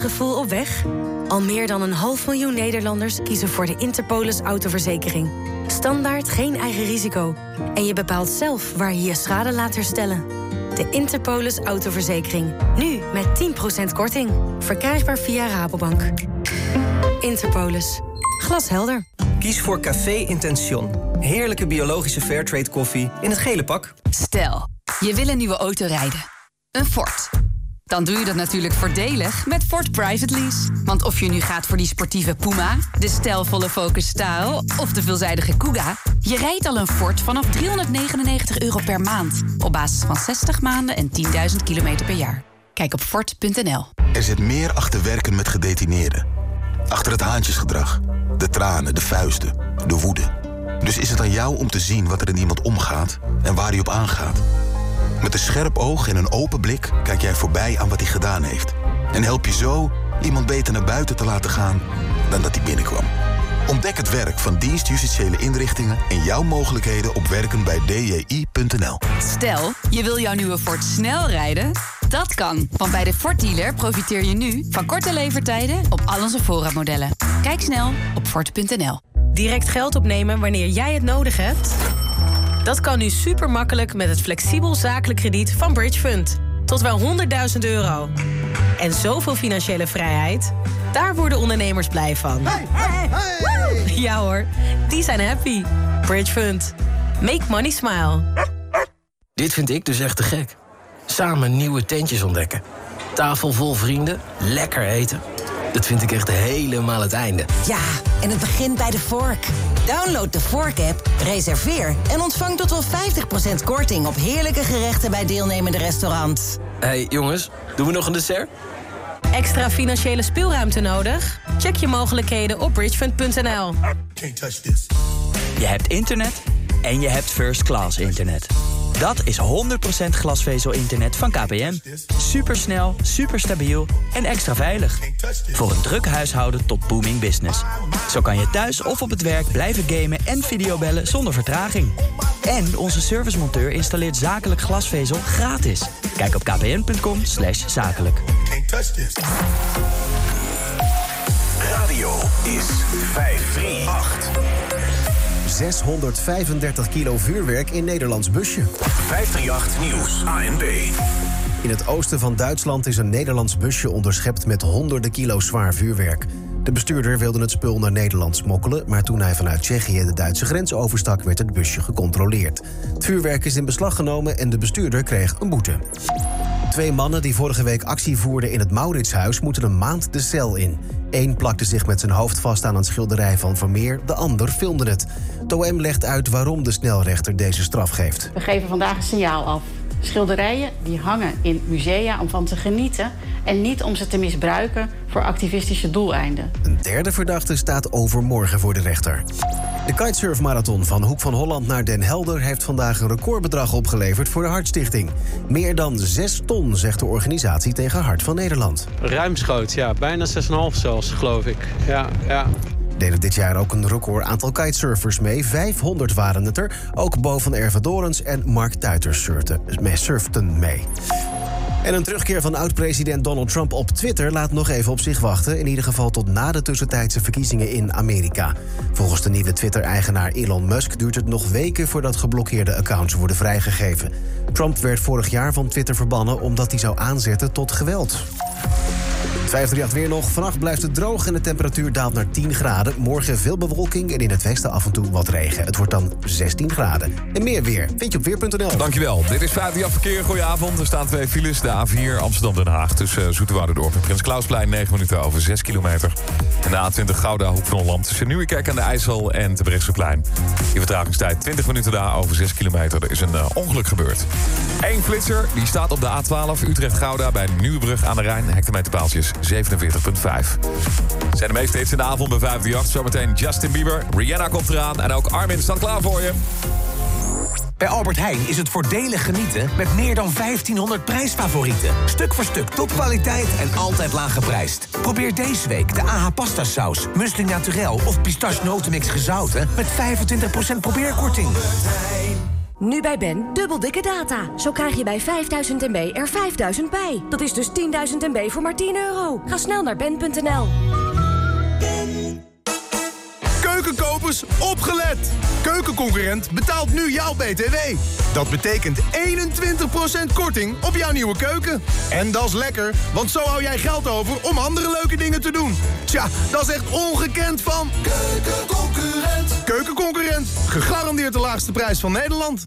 Gevoel op weg? Al meer dan een half miljoen Nederlanders kiezen voor de Interpolis autoverzekering. Standaard geen eigen risico. En je bepaalt zelf waar je je schade laat herstellen. De Interpolis autoverzekering. Nu met 10% korting. Verkrijgbaar via Rabobank. Interpolis. Glashelder. Kies voor Café Intention. Heerlijke biologische fairtrade koffie in het gele pak. Stel, je wil een nieuwe auto rijden. Een Ford. Dan doe je dat natuurlijk voordelig met Ford Private Lease. Want of je nu gaat voor die sportieve Puma, de stijlvolle Focus Style of de veelzijdige Kuga... je rijdt al een Ford vanaf 399 euro per maand. Op basis van 60 maanden en 10.000 kilometer per jaar. Kijk op Ford.nl. Er zit meer achter werken met gedetineerden. Achter het haantjesgedrag, de tranen, de vuisten, de woede. Dus is het aan jou om te zien wat er in iemand omgaat en waar hij op aangaat. Met een scherp oog en een open blik kijk jij voorbij aan wat hij gedaan heeft. En help je zo iemand beter naar buiten te laten gaan dan dat hij binnenkwam. Ontdek het werk van dienstjustitiële inrichtingen en jouw mogelijkheden op werken bij dji.nl. Stel, je wil jouw nieuwe Ford snel rijden? Dat kan, want bij de Ford dealer profiteer je nu van korte levertijden op al onze voorraadmodellen. Kijk snel op Ford.nl. Direct geld opnemen wanneer jij het nodig hebt? Dat kan nu super makkelijk met het flexibel zakelijk krediet van Bridge Fund. Tot wel 100.000 euro. En zoveel financiële vrijheid. Daar worden ondernemers blij van. Ja hoor, die zijn happy. Bridge Fund. Make money smile. Dit vind ik dus echt te gek. Samen nieuwe tentjes ontdekken. Tafel vol vrienden, lekker eten. Dat vind ik echt helemaal het einde. Ja, en het begint bij de vork. Download de Vork-app, reserveer en ontvang tot wel 50% korting op heerlijke gerechten bij deelnemende restaurants. Hé hey, jongens, doen we nog een dessert? Extra financiële speelruimte nodig? Check je mogelijkheden op bridgefund.nl. Je hebt internet en je hebt first class internet. Dat is 100% glasvezel-internet van KPN. Supersnel, superstabiel en extra veilig. Voor een druk huishouden tot booming business. Zo kan je thuis of op het werk blijven gamen en videobellen zonder vertraging. En onze servicemonteur installeert zakelijk glasvezel gratis. Kijk op kpn.com zakelijk. Radio is 538. 635 kilo vuurwerk in Nederlands busje. 538 Nieuws, ANB. In het oosten van Duitsland is een Nederlands busje onderschept met honderden kilo zwaar vuurwerk. De bestuurder wilde het spul naar Nederland smokkelen, maar toen hij vanuit Tsjechië de Duitse grens overstak, werd het busje gecontroleerd. Het vuurwerk is in beslag genomen en de bestuurder kreeg een boete. Twee mannen die vorige week actie voerden in het Mauritshuis moeten een maand de cel in. Eén plakte zich met zijn hoofd vast aan een schilderij van Vermeer, de ander filmde het. Toem legt uit waarom de snelrechter deze straf geeft. We geven vandaag een signaal af. Schilderijen die hangen in musea om van te genieten en niet om ze te misbruiken voor activistische doeleinden. Een derde verdachte staat overmorgen voor de rechter. De kitesurfmarathon van Hoek van Holland naar Den Helder heeft vandaag een recordbedrag opgeleverd voor de Hartstichting. Meer dan 6 ton, zegt de organisatie tegen Hart van Nederland. Ruimschoots, ja, bijna 6,5 zelfs, geloof ik. Ja, ja deden dit jaar ook een record aantal kitesurfers mee. 500 waren het er. Ook Bo van Ervedorens en Mark Tuiters surften mee. En een terugkeer van oud-president Donald Trump op Twitter laat nog even op zich wachten. In ieder geval tot na de tussentijdse verkiezingen in Amerika. Volgens de nieuwe Twitter-eigenaar Elon Musk duurt het nog weken voordat geblokkeerde accounts worden vrijgegeven. Trump werd vorig jaar van Twitter verbannen omdat hij zou aanzetten tot geweld. 538 weer nog. Vannacht blijft het droog en de temperatuur daalt naar 10 graden. Morgen veel bewolking en in het westen af en toe wat regen. Het wordt dan 16 graden. En meer weer vind je op weer.nl. Dankjewel. Dit is 538 Verkeer. Goedenavond. Er staan twee files. De A4 Amsterdam-Den Haag tussen uh, Zoeterwoude-dorp en Prins Klausplein. 9 minuten over 6 kilometer. En de A20 Gouda, Hoek van Holland tussen Nieuwekerk aan de IJssel en Terbrechtseplein. Die vertragingstijd 20 minuten daar over 6 kilometer. Er is een uh, ongeluk gebeurd. Eén flitser die staat op de A12 Utrecht-Gouda bij Nieuwebrug aan de Rijn. Hectometerpaaltjes 47,5. Zijn de meeste hits in de avond bij 538. Zometeen Justin Bieber. Rihanna komt eraan. En ook Armin staat klaar voor je. Bij Albert Heijn is het voordelig genieten met meer dan 1500 prijsfavorieten. Stuk voor stuk topkwaliteit en altijd laag geprijsd. Probeer deze week de AH pasta saus, Musling Naturel of pistache notenmix gezouten met 25% probeerkorting. Nu bij Ben, dubbel dikke data. Zo krijg je bij 5000 MB er 5000 bij. Dat is dus 10.000 MB voor maar 10 euro. Ga snel naar ben.nl. Keukenkopers, opgelet! Keukenconcurrent betaalt nu jouw BTW. Dat betekent 21% korting op jouw nieuwe keuken. En dat is lekker, want zo hou jij geld over om andere leuke dingen te doen. Tja, dat is echt ongekend van... Keukenconcurrent. Keukenconcurrent, gegarandeerd de laagste prijs van Nederland.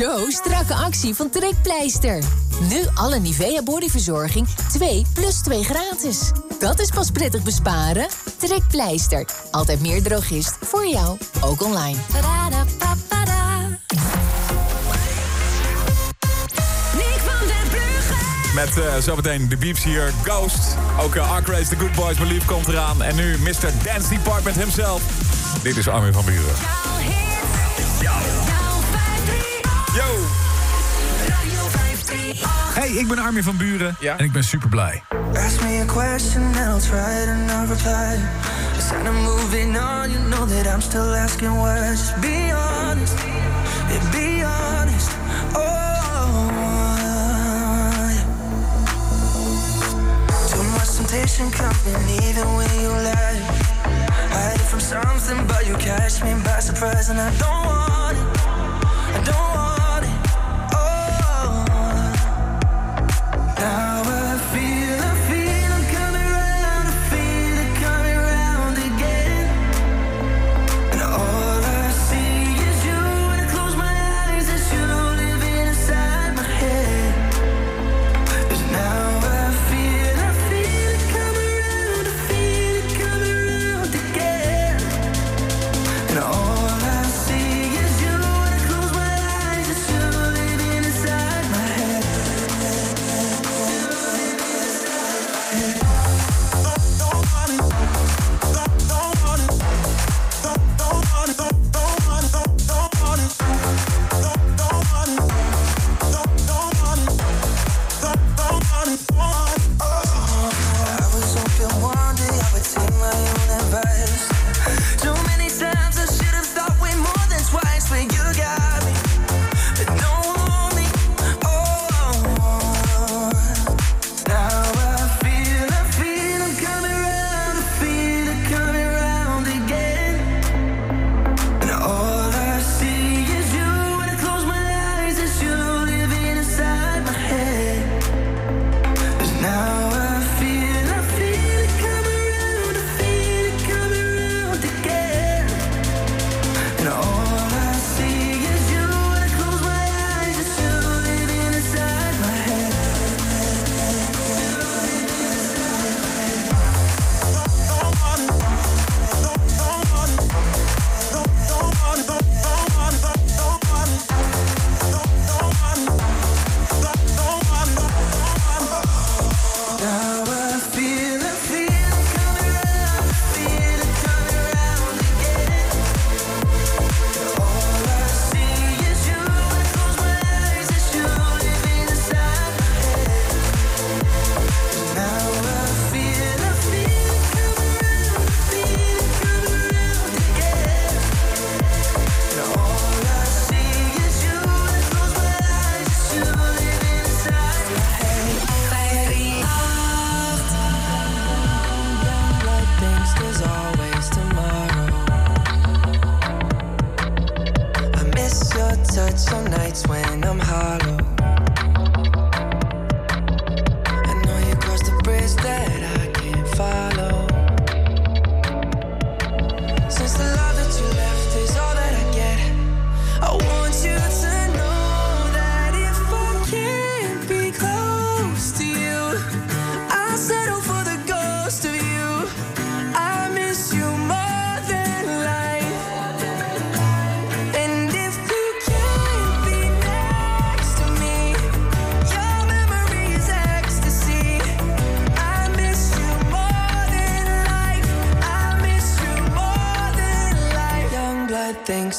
Zo, strakke actie van Trekpleister. Nu alle Nivea bodyverzorging 2 plus 2 gratis. Dat is pas prettig besparen. Trekpleister. Altijd meer drogist voor jou, ook online. Met uh, zometeen de beeps hier, Ghost. Ook uh, Ark Race, The Good Boys Believe komt eraan. En nu Mr. Dance Department himself. Dit is Armin van Buren. Yo! Hey, ik ben Armin van Buren en ik ben super blij. Ask me a question and I'll try to not reply. Instead of moving on, you know that I'm still asking why. Just be honest, yeah, be honest. Oh. Too much temptation coming even when you lie. Hide from something, but you catch me by surprise, and I don't want it. I don't want down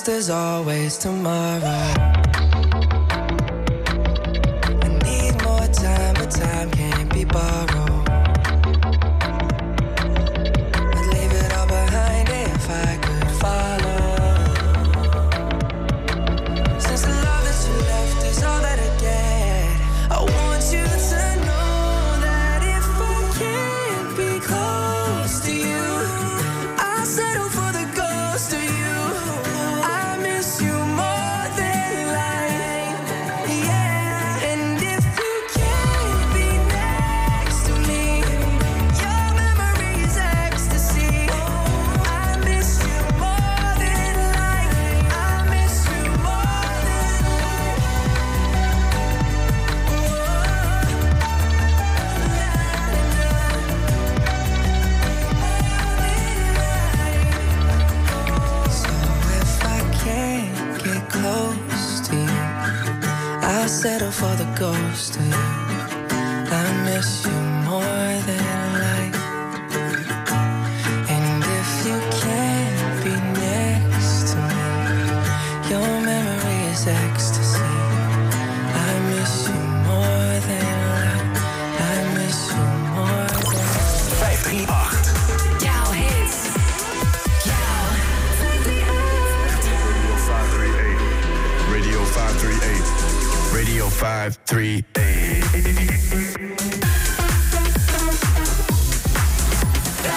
blood thinks there's always tomorrow.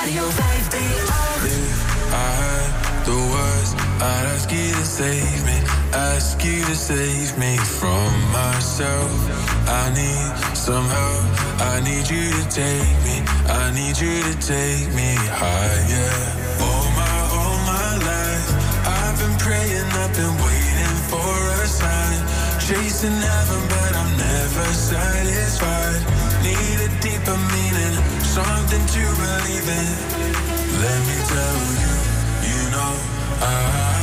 Radio 538. I the words I'd ask you to save me, ask you to save me from myself. I need some help. I need you to take me. I need you to take me higher. All my, all my life, I've been praying, I've been waiting for a sign. Chasing heaven, but I'm never satisfied. Need a deeper meaning, something to believe in. Let me tell you, you know, I,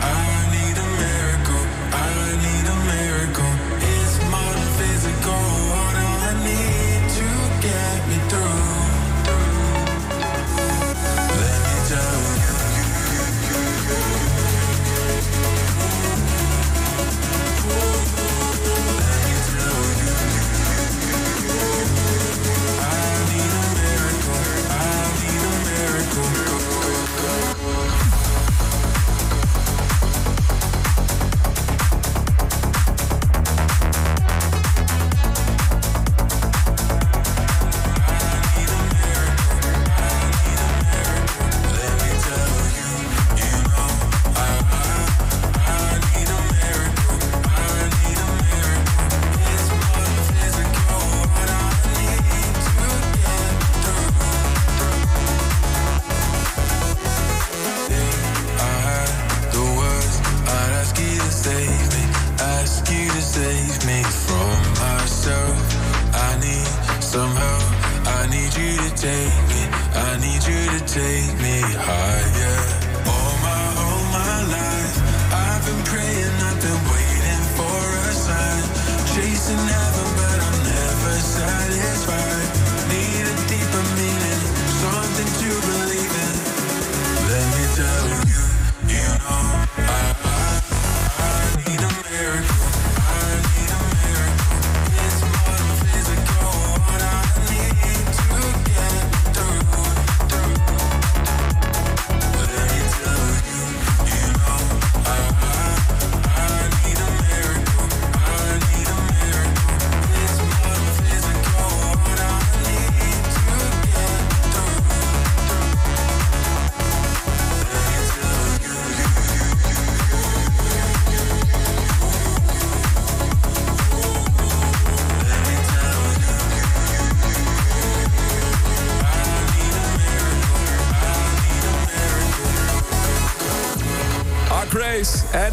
I need a miracle. I need a miracle. It's more than physical. What I need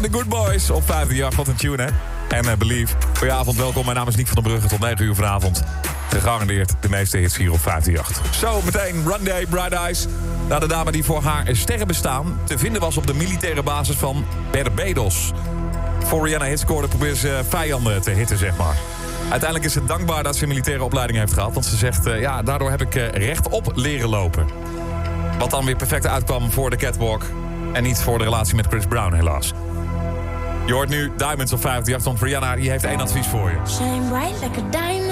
The Good Boys op 538. Wat een tune, hè? En uh, Believe. Goedenavond, welkom. Mijn naam is Nick van den Brugge. Tot 9 uur vanavond. Gegarandeerd de meeste hits hier op 538. Zo, meteen Run Day, Bright Eyes. Naar de dame die voor haar sterrenbestaan te vinden was op de militaire basis van Barbados. Voor Rihanna hit scoorde probeerde ze vijanden te hitten, zeg maar. Uiteindelijk is ze dankbaar dat ze een militaire opleiding heeft gehad. Want ze zegt, eh, ja, daardoor heb ik eh, rechtop leren lopen. Wat dan weer perfect uitkwam voor de catwalk. En niet voor de relatie met Chris Brown, helaas. Je hoort nu Diamonds op 538, want Rihanna die heeft één advies voor je. Shine bright like a diamond.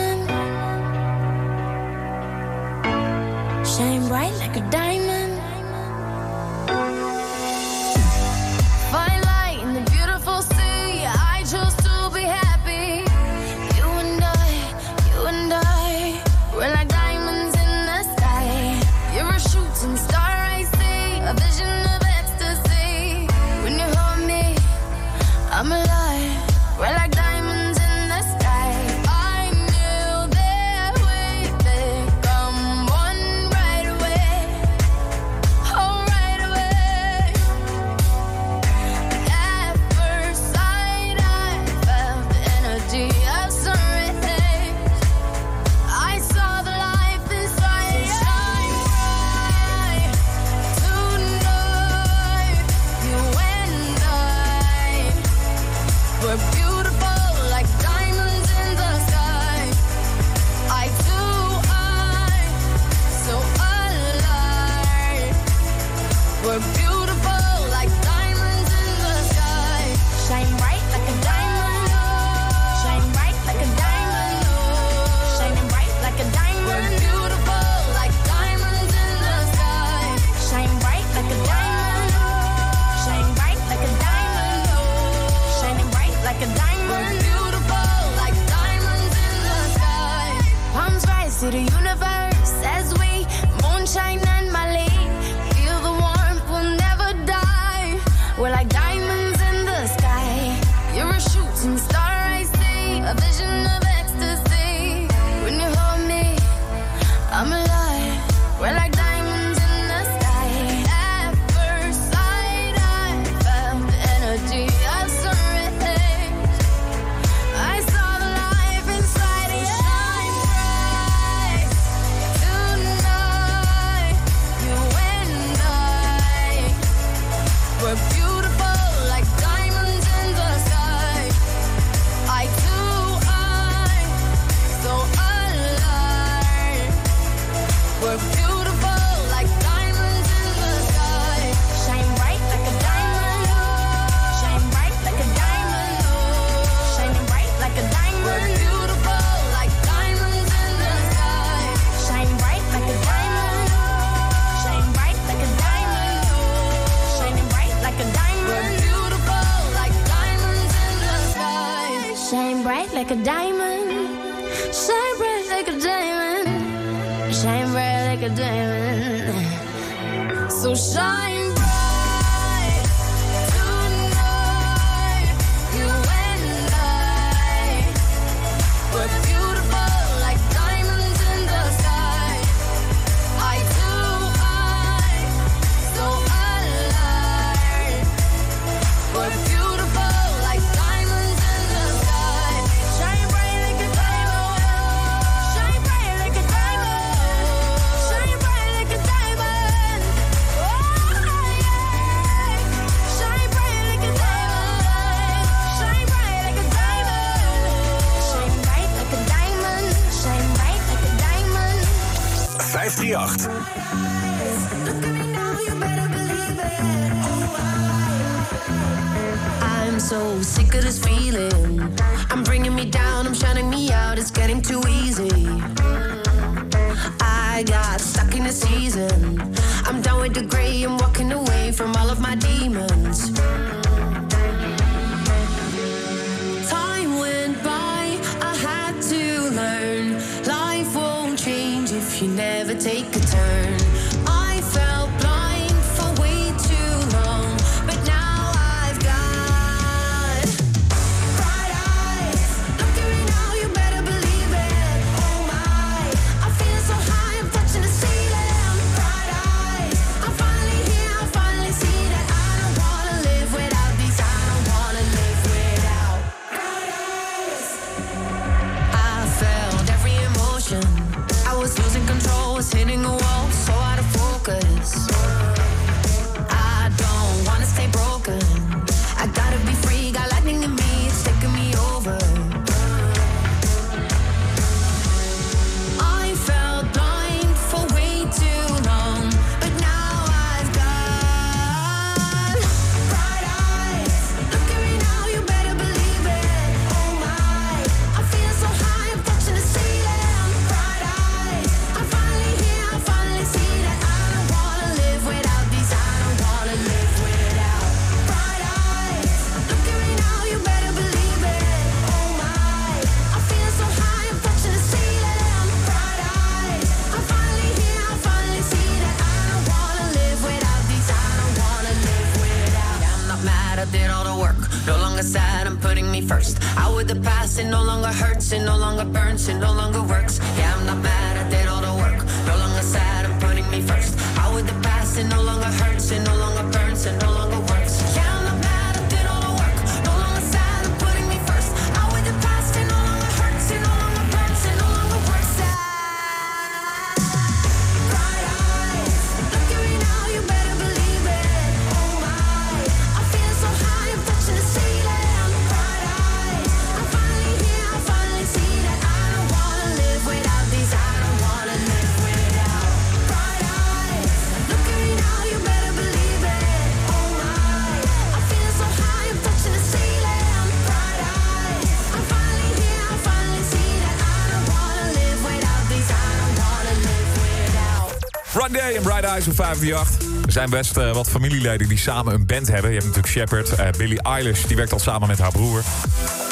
Er zijn best eh, wat familieleden die samen een band hebben. Je hebt natuurlijk Shepard, uh, Billie Eilish, die werkt al samen met haar broer.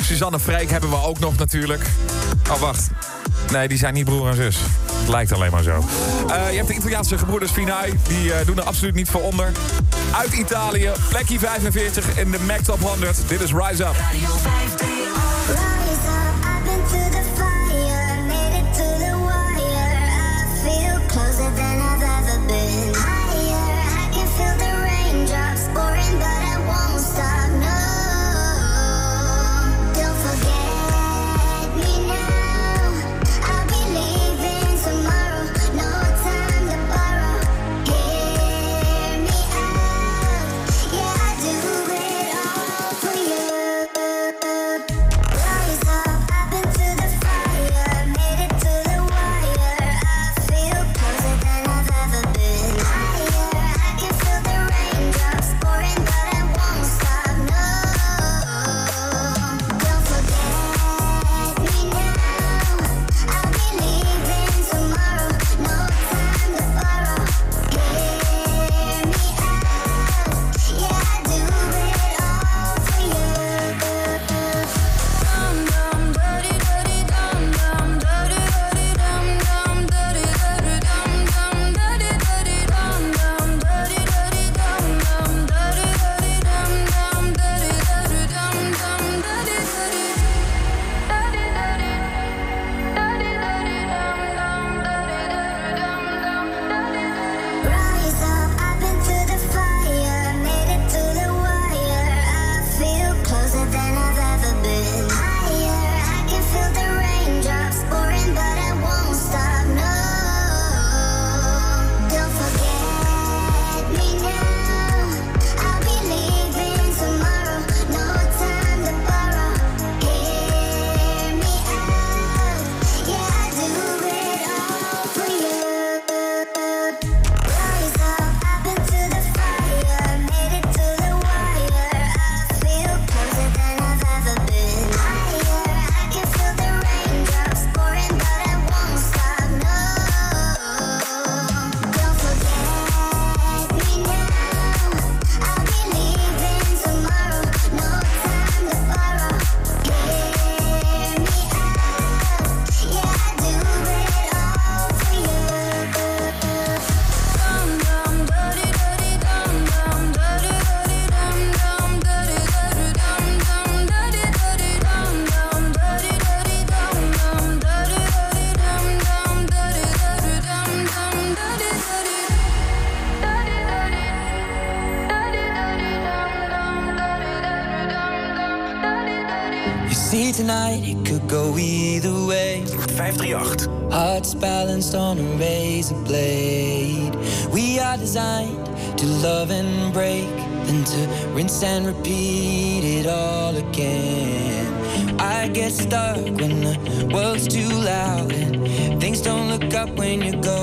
Susanne Freek hebben we ook nog natuurlijk. Oh, wacht. Nee, die zijn niet broer en zus. Het lijkt alleen maar zo. Eh, je hebt de Italiaanse gebroeders Finai. Die doen er absoluut niet voor onder. Uit Italië, plekje 45 in de Mac Top 100. Dit is Rise Up. Love and break, then to rinse and repeat it all again. I get stuck when the world's too loud and things don't look up when you're going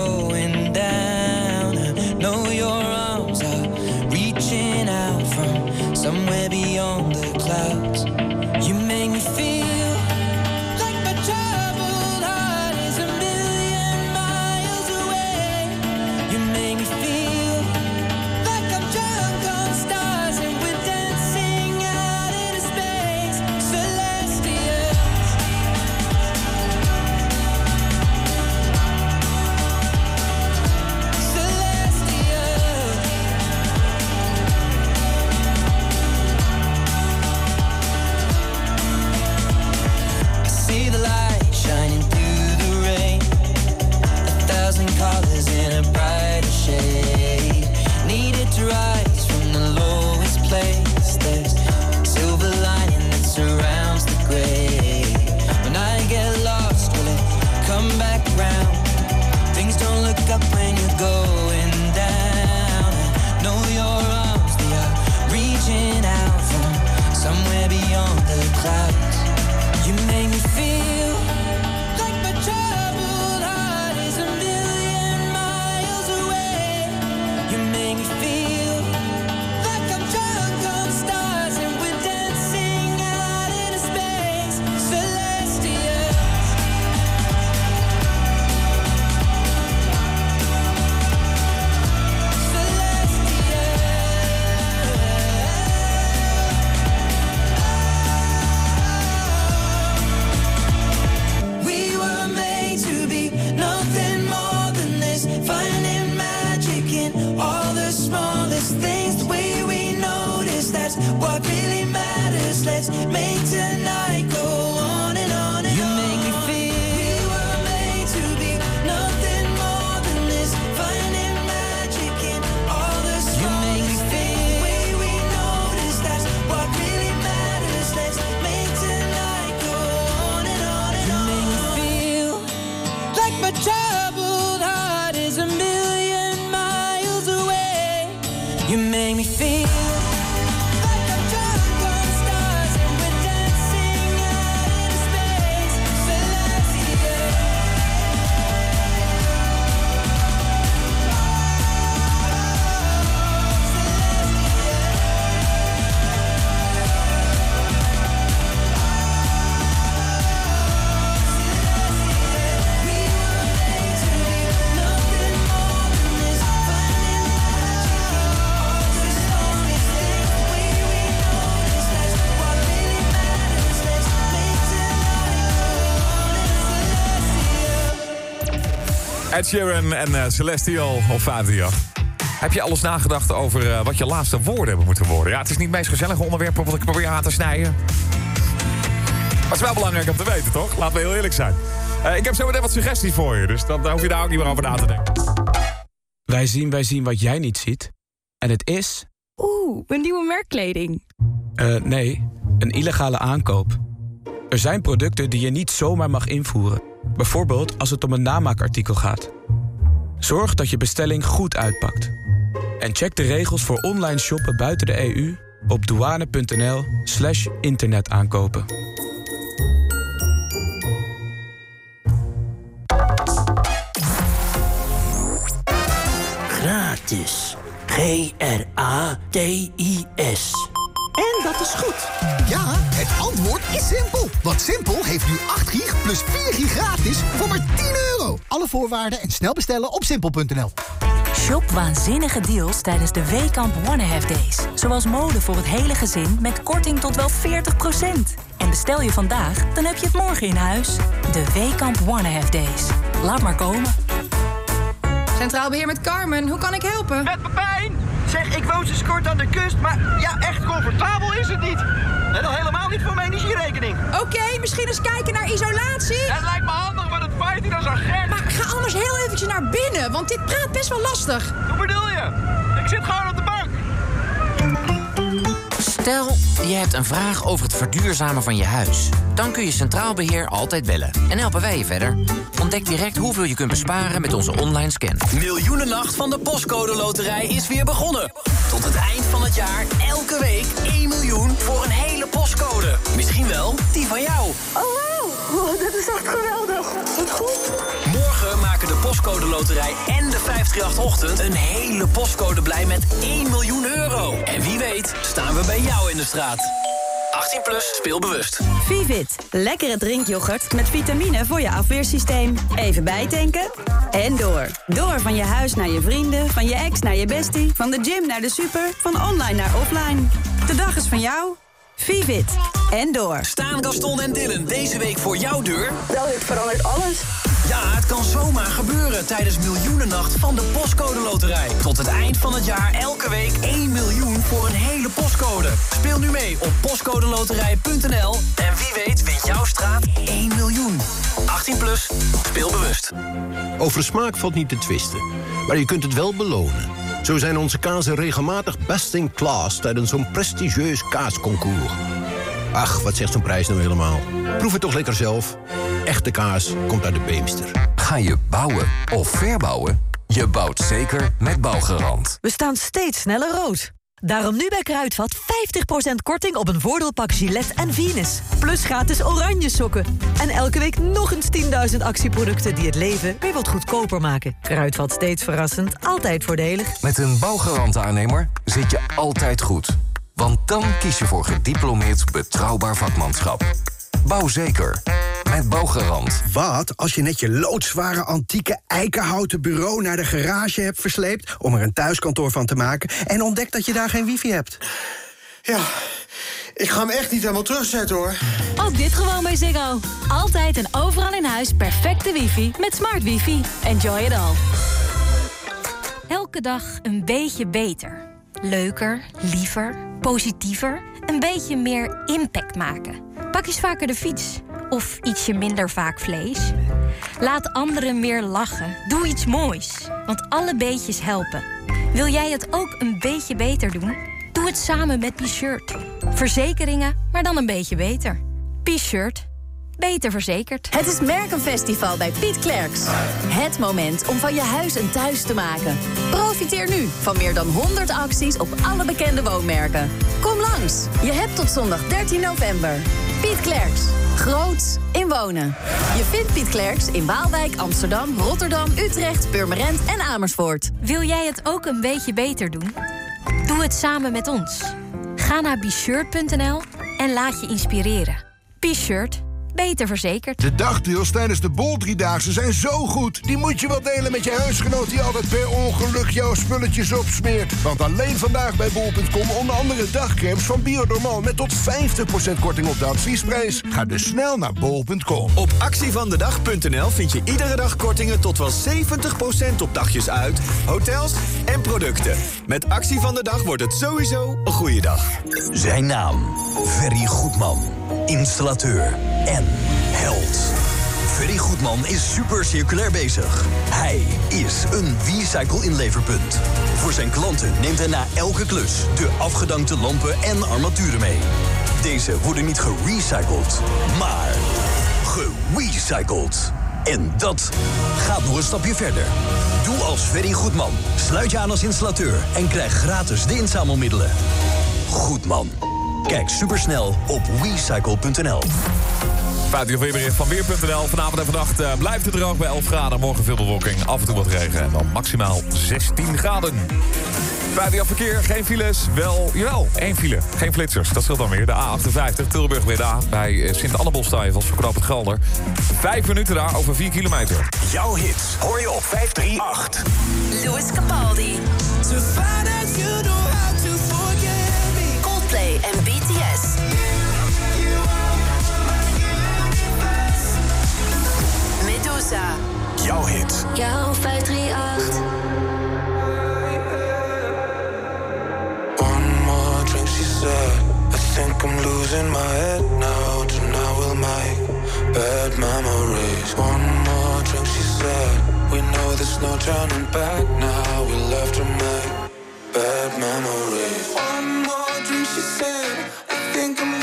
Let's make tonight Ed Sheeran en eh, Celestial op 50. Heb je alles nagedacht over eh, wat je laatste woorden hebben moeten worden? Ja, het is niet het meest gezellige onderwerp wat ik probeer aan te snijden. Maar het is wel belangrijk om te weten, toch? Laten we heel eerlijk zijn. Eh, ik heb zo meteen wat suggesties voor je, dus dan, dan hoef je daar ook niet meer over na te denken. Wij zien, wij zien wat jij niet ziet. En het is... Oeh, een nieuwe merkkleding. eh, nee, een illegale aankoop. Er zijn producten die je niet zomaar mag invoeren. Bijvoorbeeld als het om een namaakartikel gaat. Zorg dat je bestelling goed uitpakt. En check de regels voor online shoppen buiten de EU op douane.nl slash internetaankopen. Gratis. G-R-A-T-I-S. En dat is goed. Ja, het antwoord is simpel. Want Simpel heeft nu 8 gig plus 4 gig gratis voor maar 10 euro. Alle voorwaarden en snel bestellen op simpel.nl. Shop waanzinnige deals tijdens de Weekamp One Half Days. Zoals mode voor het hele gezin met korting tot wel 40%. En bestel je vandaag, dan heb je het morgen in huis. De Weekamp One Half Days. Laat maar komen. Centraal Beheer met Carmen, hoe kan ik helpen? Met Pepijn! Zeg, ik woon sinds kort aan de kust, maar ja, echt comfortabel is het niet. En al helemaal niet voor mijn energierekening. Oké, misschien eens kijken naar isolatie. Het lijkt me handig, maar het waait hier als een gek. Maar ga anders heel eventjes naar binnen, want dit praat best wel lastig. Hoe bedoel je? Ik zit gewoon op de bank. Stel, je hebt een vraag over het verduurzamen van je huis. Dan kun je Centraal Beheer altijd bellen. En helpen wij je verder. Ontdek direct hoeveel je kunt besparen met onze online scan. Miljoenennacht van de Postcode Loterij is weer begonnen. Tot het eind van het jaar elke week 1 miljoen voor een hele postcode. Misschien wel die van jou. Oh, wow. Dit is echt geweldig. Wat goed. Postcode Loterij en de 538-ochtend... een hele postcode blij met 1 miljoen euro. En wie weet staan we bij jou in de straat. 18 plus, speel bewust. Vivit. Lekkere drinkyoghurt met vitamine voor je afweersysteem. Even bijtanken en door. Door van je huis naar je vrienden, van je ex naar je bestie... van de gym naar de super, van online naar offline. De dag is van jou. Vivit. En door. Staan Gaston en Dylan deze week voor jouw deur? Wel, dit verandert alles. Ja, het kan zomaar gebeuren tijdens Miljoenennacht van de Postcode Loterij. Tot het eind van het jaar elke week 1 miljoen voor een hele postcode. Speel nu mee op postcodeloterij.nl en wie weet wint jouw straat 1 miljoen. 18 plus, speel bewust. Over smaak valt niet te twisten, maar je kunt het wel belonen. Zo zijn onze kazen regelmatig best in class tijdens zo'n prestigieus kaasconcours. Ach, wat zegt zo'n prijs nou helemaal? Proef het toch lekker zelf. Echte kaas komt uit de Beemster. Ga je bouwen of verbouwen? Je bouwt zeker met Bouwgarant. We staan steeds sneller rood. Daarom nu bij Kruidvat 50% korting op een voordeelpak Gillette en Venus. Plus gratis oranje sokken. En elke week nog eens 10.000 actieproducten die het leven weer wat goedkoper maken. Kruidvat steeds verrassend, altijd voordelig. Met een Bouwgarant aannemer zit je altijd goed. Want dan kies je voor gediplomeerd betrouwbaar vakmanschap. Bouw zeker. Met Bouwgarant. Wat als je net je loodzware antieke eikenhouten bureau naar de garage hebt versleept om er een thuiskantoor van te maken en ontdekt dat je daar geen wifi hebt? Ja, ik ga hem echt niet helemaal terugzetten hoor. Ook dit gewoon bij Ziggo. Altijd en overal in huis perfecte wifi met smart wifi. Enjoy it all. Elke dag een beetje beter. Leuker, liever, positiever. Een beetje meer impact maken. Pak eens vaker de fiets. Of ietsje minder vaak vlees. Laat anderen meer lachen. Doe iets moois. Want alle beetjes helpen. Wil jij het ook een beetje beter doen? Doe het samen met P-Shirt. Verzekeringen, maar dan een beetje beter. P-Shirt. Beter verzekerd. Het is Merkenfestival bij Piet Klerks. Het moment om van je huis een thuis te maken. Profiteer nu van meer dan 100 acties op alle bekende woonmerken. Kom langs. Je hebt tot zondag 13 november. Piet Klerks. Groots in wonen. Je vindt Piet Klerks in Waalwijk, Amsterdam, Rotterdam, Utrecht, Purmerend en Amersfoort. Wil jij het ook een beetje beter doen? Doe het samen met ons. Ga naar bshirt.nl en laat je inspireren. B-Shirt. Beter verzekerd. De dagdeals tijdens de Bol Driedaagse zijn zo goed. Die moet je wel delen met je huisgenoot die altijd per ongeluk jouw spulletjes opsmeert. Want alleen vandaag bij bol.com onder andere dagcremes van Bionormal met tot 50% korting op de adviesprijs. Ga dus snel naar bol.com. Op actievandedag.nl vind je iedere dag kortingen tot wel 70% op dagjes uit, hotels en producten. Met actie van de dag wordt het sowieso een goede dag. Zijn naam, Ferry Goedman. Installateur en held. Ferry Goedman is super circulair bezig. Hij is een V-Cycle inleverpunt. Voor zijn klanten neemt hij na elke klus de afgedankte lampen en armaturen mee. Deze worden niet gerecycled, maar gerecycled. En dat gaat nog een stapje verder. Doe als Ferry Goedman. Sluit je aan als installateur en krijg gratis de inzamelmiddelen. Goedman. Kijk supersnel op wecycle.nl. Feit uur weerbericht van Weer.nl. Vanavond en vannacht uh, blijft het droog bij 11 graden. Morgen veel bewolking, af en toe wat regen en dan maximaal 16 graden. Uur verkeer, geen files. Wel, jawel, één file. Geen flitsers, dat scheelt dan weer. De A58, Tilburg Breda. Bij uh, Sint-Annabel sta je vast het Gelder. Vijf minuten daar, over 4 kilometer. Jouw hits hoor je op 538. Louis Capaldi. To find out you know Medusa. Jouw hit. Jouw 538. One more drink, she said. I think I'm losing my head now. Tonight we'll make bad memories. One more drink, she said. We know there's no turning back now. We love to make bad memories. One more drink, she said. I think I'm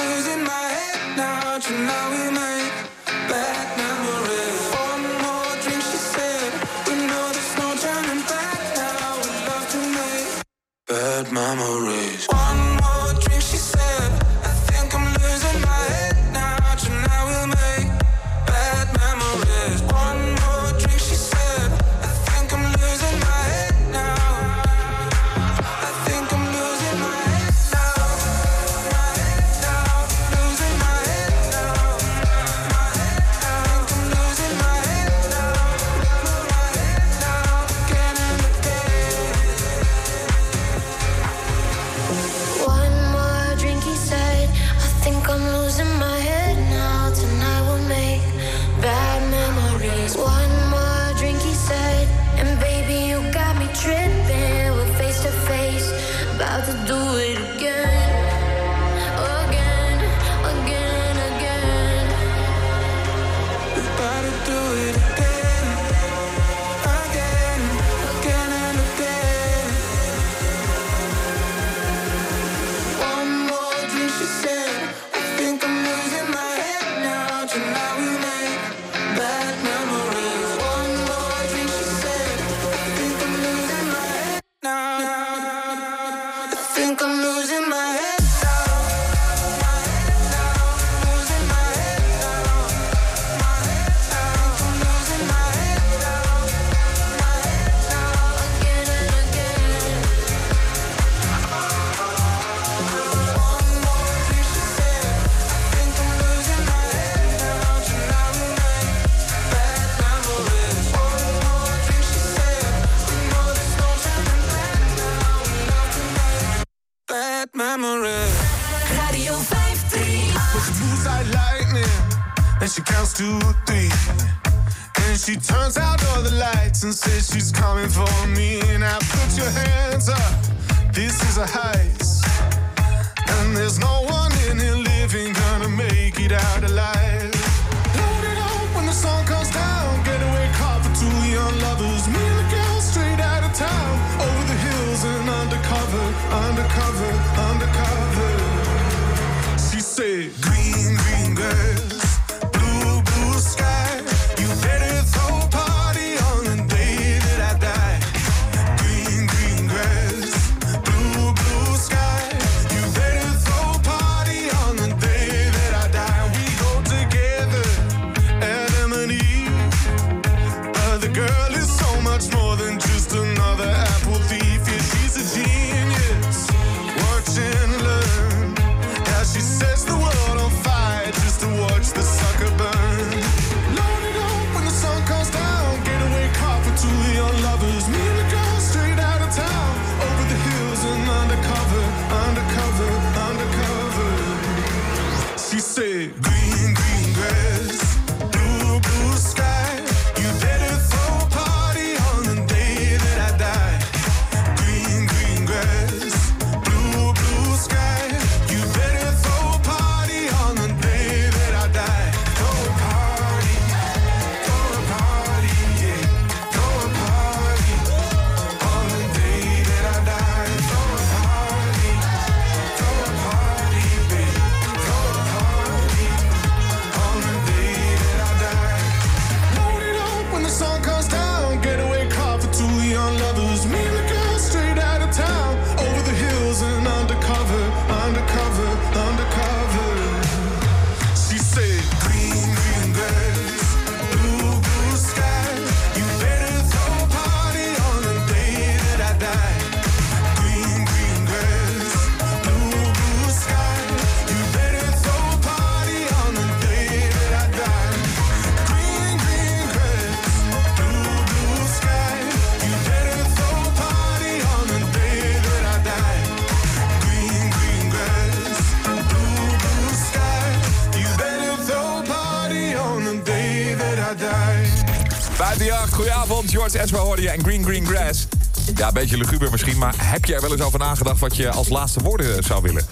een beetje luguber misschien, maar heb je er wel eens over nagedacht... wat je als laatste woorden zou willen?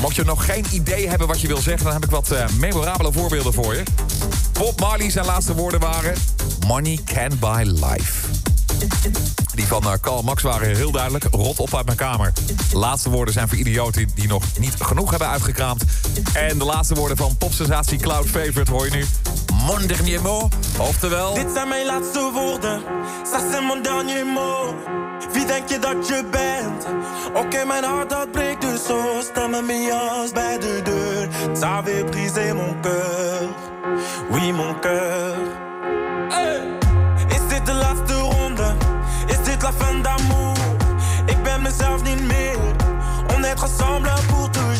Mocht je nog geen idee hebben wat je wil zeggen... dan heb ik wat eh, memorabele voorbeelden voor je. Bob Marley zijn laatste woorden waren... Money can buy life. Die van eh, Karl Max waren heel duidelijk. Rot op uit mijn kamer. Laatste woorden zijn voor idioten die nog niet genoeg hebben uitgekraamd. En de laatste woorden van popsensatie Cloud Favorite hoor je nu. Mon dernier mot. Oftewel... Dit zijn mijn laatste woorden, ça c'est mon dernier mot. Wie denk je dat je bent? Oké, mijn hart dat breekt dus zo. Sta me mee als bij de deur. Ça avait brisé mon cœur? Oui, mon cœur. Hey! Is dit de laatste ronde? Is dit la fin d'amour? Ik ben mezelf niet meer. On est ensemble pour toujours.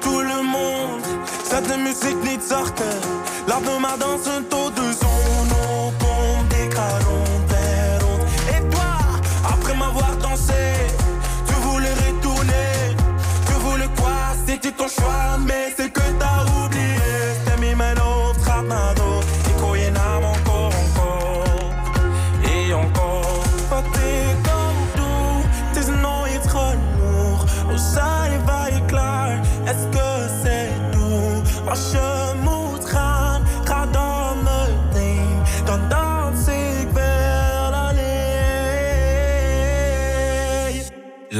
tout le monde. Cette de musique ni de sorte. L'art de ma danse, un taux de zone. On pompe des carons, Et toi, après m'avoir dansé, tu voulais retourner. Tu voulais quoi? C'était ton choix, mais c'est que.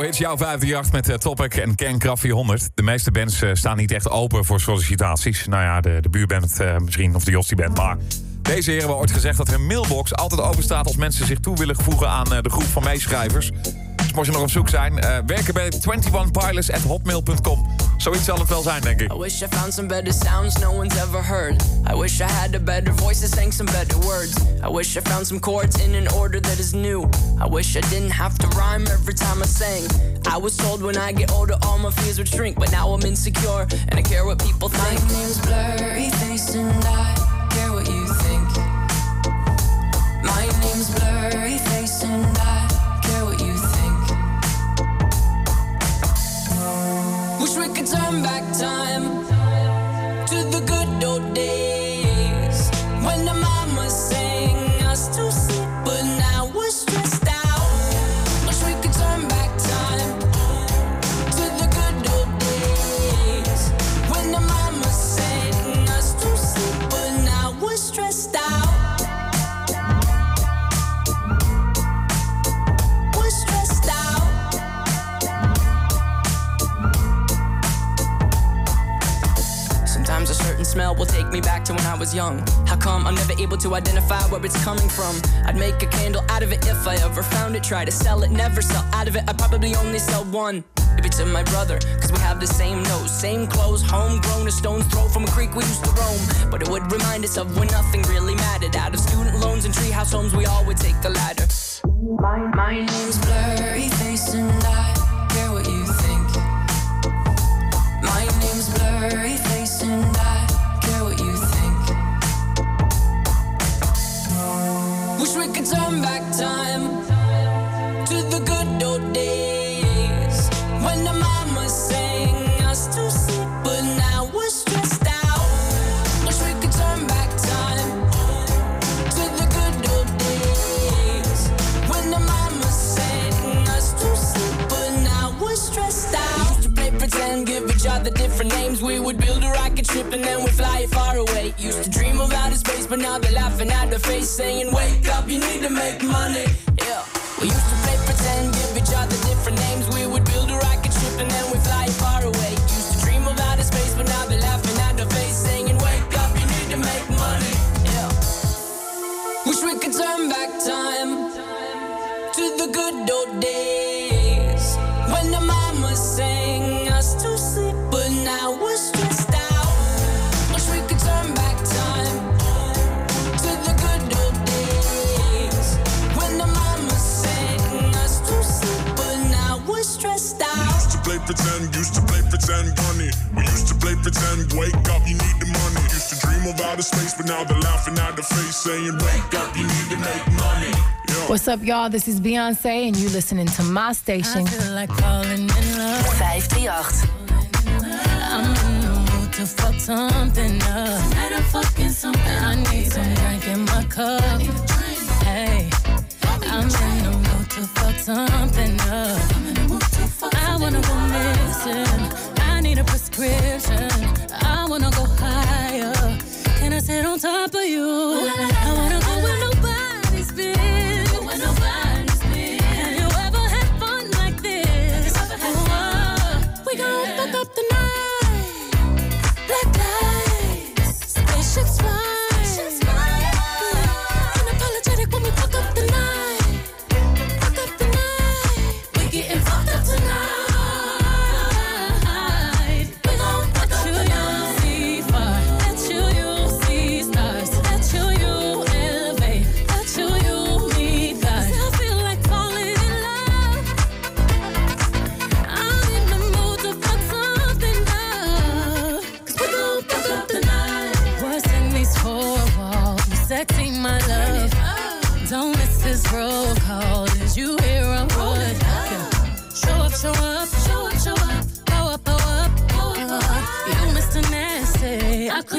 Dit is jouw 538 met uh, en Ken Kraft 400. De meeste bands eh, staan niet echt open voor sollicitaties. Nou ja, de, de buurband eh, misschien, of de Jostie band. Maar deze heren hebben ooit gezegd dat hun mailbox altijd open staat... als mensen zich toe willen voegen aan de groep van meeschrijvers. Dus mocht je nog op zoek zijn, werken bij 21pilots.hotmail.com. Zoiets zal het wel zijn, denk ik. I wish I found some better sounds no one's ever heard. I wish I had a better voice that sang some better words. I wish I found some chords in an order that is new. I wish I didn't have to rhyme every time I sang. I was told when I get older all my fears would shrink, but now I'm insecure and I care what people think. My name's Blurry Face Try to sell it, never sell out of it. I probably only sell one. Maybe to my brother, cause we have the same nose, same clothes, homegrown, a stone's throw from a creek we used to roam. But it would remind us of when nothing really mattered. Out of student loans and treehouse homes, we all would take the ladder. My, my name's Blurry now they're laughing at the face, saying, Wake up, you need to make money. Wake up, you need the money. Used to dream of outer space, but now they're laughing at the face, saying, Wake up, you need to make money. What's up, y'all? This is Beyonce, and you listening to my station. I feel like calling in love. 538. I'm in the mood to fuck something up. Tonight I'm fucking something. I need some drink in my cup. Hey, I'm in the mood to fuck something up. I wanna go missing. Need a prescription. I wanna go higher. Can I sit on top of you? I wanna go where nobody's been. Have you ever had fun like this? Oh, we up the night. Black lights, spaceships fly.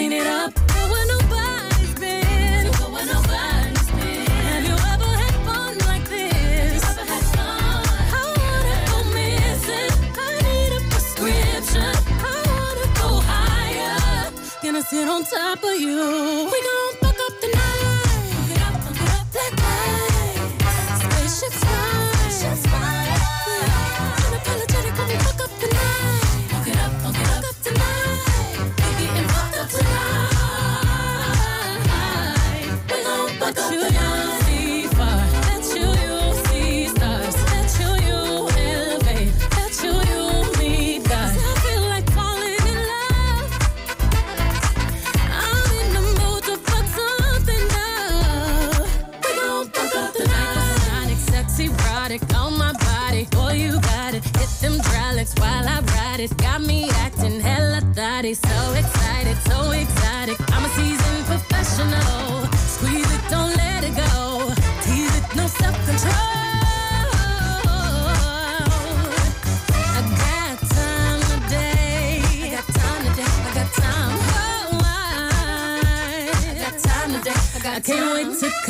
Clean it up. Where nobody's been. Have you ever had fun like this? I wanna go missing. I need a prescription. I wanna go higher. Gonna sit on top of you. We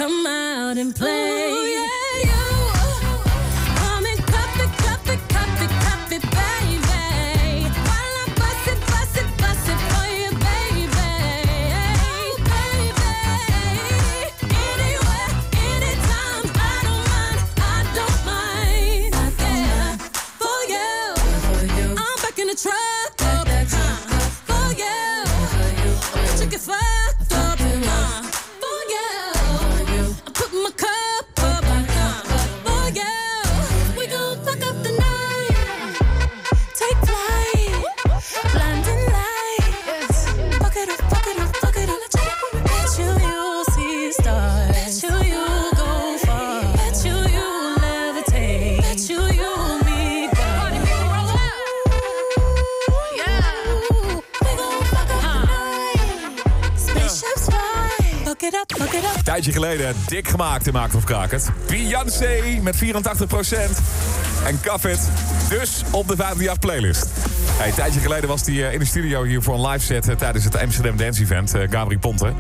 come out and play. dik gemaakt in Maakt of Kraker. Beyoncé met 84%. En Kafit dus op de 538 playlist. Hey, een tijdje geleden was hij eh, in de studio hier voor een live set... Eh, tijdens het Amsterdam Dance Event, eh, Gabri Ponte.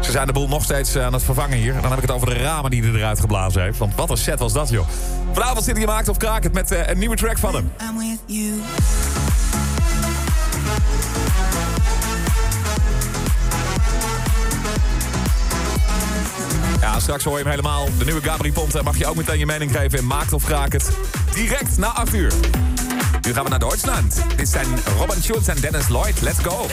Ze zijn de boel nog steeds aan het vervangen hier. En dan heb ik het over de ramen die hij eruit geblazen heeft. Want wat een set was dat, joh. Vanavond zit hij gemaakt of kraak met een nieuwe track van hem. I'm with you. Straks hoor hem helemaal. De nieuwe Gabri Ponte. Mag je ook meteen je mening geven in Maakt of Kraak het. Direct na 8 uur. Nu gaan we naar Duitsland. Dit zijn Robin Schulz en Dennis Lloyd. Let's go.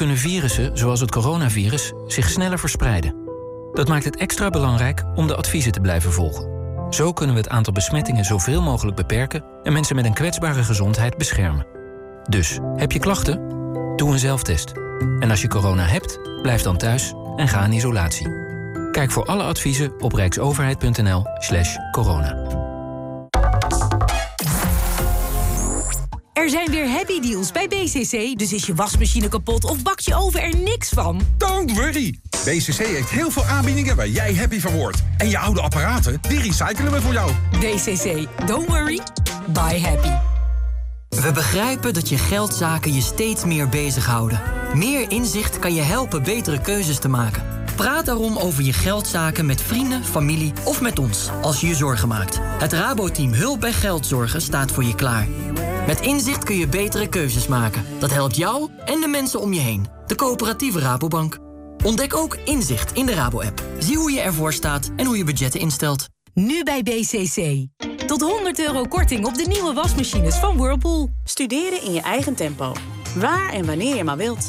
kunnen virussen, zoals het coronavirus, zich sneller verspreiden. Dat maakt het extra belangrijk om de adviezen te blijven volgen. Zo kunnen we het aantal besmettingen zoveel mogelijk beperken en mensen met een kwetsbare gezondheid beschermen. Dus, heb je klachten? Doe een zelftest. En als je corona hebt, blijf dan thuis en ga in isolatie. Kijk voor alle adviezen op rijksoverheid.nl/corona. Er zijn weer happy deals bij BCC, dus is je wasmachine kapot of bak je oven er niks van? Don't worry. BCC heeft heel veel aanbiedingen waar jij happy van wordt. En je oude apparaten, die recyclen we voor jou. BCC, don't worry, buy happy. We begrijpen dat je geldzaken je steeds meer bezighouden. Meer inzicht kan je helpen betere keuzes te maken. Praat daarom over je geldzaken met vrienden, familie of met ons als je je zorgen maakt. Het Rabo-team Hulp bij Geldzorgen staat voor je klaar. Met inzicht kun je betere keuzes maken. Dat helpt jou en de mensen om je heen. De coöperatieve Rabobank. Ontdek ook inzicht in de Rabo-app. Zie hoe je ervoor staat en hoe je budgetten instelt. Nu bij BCC. Tot 100 euro korting op de nieuwe wasmachines van Whirlpool. Studeren in je eigen tempo. Waar en wanneer je maar wilt.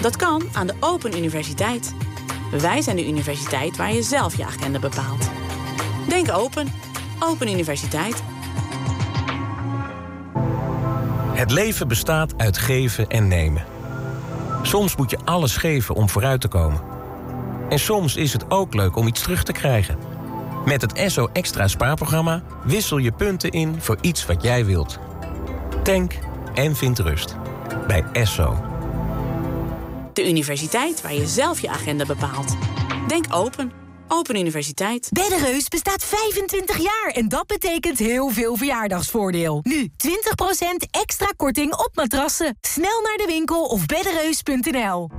Dat kan aan de Open Universiteit. Wij zijn de universiteit waar je zelf je agenda bepaalt. Denk open. Open Universiteit. Het leven bestaat uit geven en nemen. Soms moet je alles geven om vooruit te komen. En soms is het ook leuk om iets terug te krijgen. Met het ESSO Extra spaarprogramma wissel je punten in voor iets wat jij wilt. Tank en vind rust. Bij ESSO. De universiteit waar je zelf je agenda bepaalt. Denk open. Open Universiteit. Beddereus bestaat 25 jaar en dat betekent heel veel verjaardagsvoordeel. Nu 20% extra korting op matrassen. Snel naar de winkel of beddereus.nl.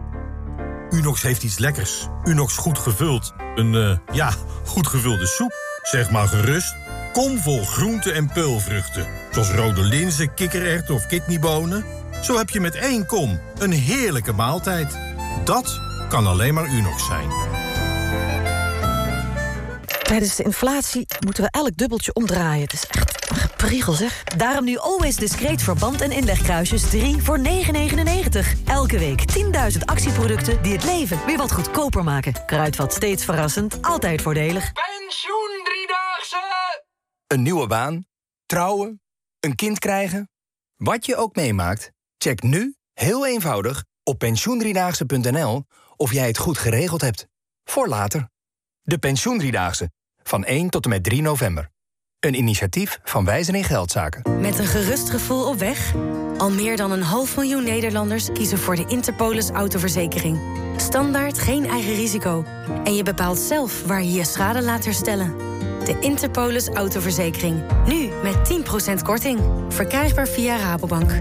Unox heeft iets lekkers. Unox goed gevuld. Een, eh, ja, goed gevulde soep. Zeg maar gerust. Kom vol groenten en peulvruchten. Zoals rode linzen, kikkererwten of kidneybonen. Zo heb je met één kom een heerlijke maaltijd. Dat kan alleen maar Unox zijn. Tijdens de inflatie moeten we elk dubbeltje omdraaien. Het is echt een gepriegel, zeg. Daarom nu Always Discreet verband en inlegkruisjes 3 voor 9,99. Elke week 10.000 actieproducten die het leven weer wat goedkoper maken. Kruidvat steeds verrassend, altijd voordelig. Pensioen Driedaagse! Een nieuwe baan? Trouwen? Een kind krijgen? Wat je ook meemaakt, check nu, heel eenvoudig, op pensioendriedaagse.nl of jij het goed geregeld hebt. Voor later. De Pensioendriedaagse. Van 1 tot en met 3 november. Een initiatief van Wijzen in Geldzaken. Met een gerust gevoel op weg? Al meer dan een half miljoen Nederlanders kiezen voor de Interpolis autoverzekering. Standaard geen eigen risico. En je bepaalt zelf waar je je schade laat herstellen. De Interpolis autoverzekering. Nu met 10% korting. Verkrijgbaar via Rabobank.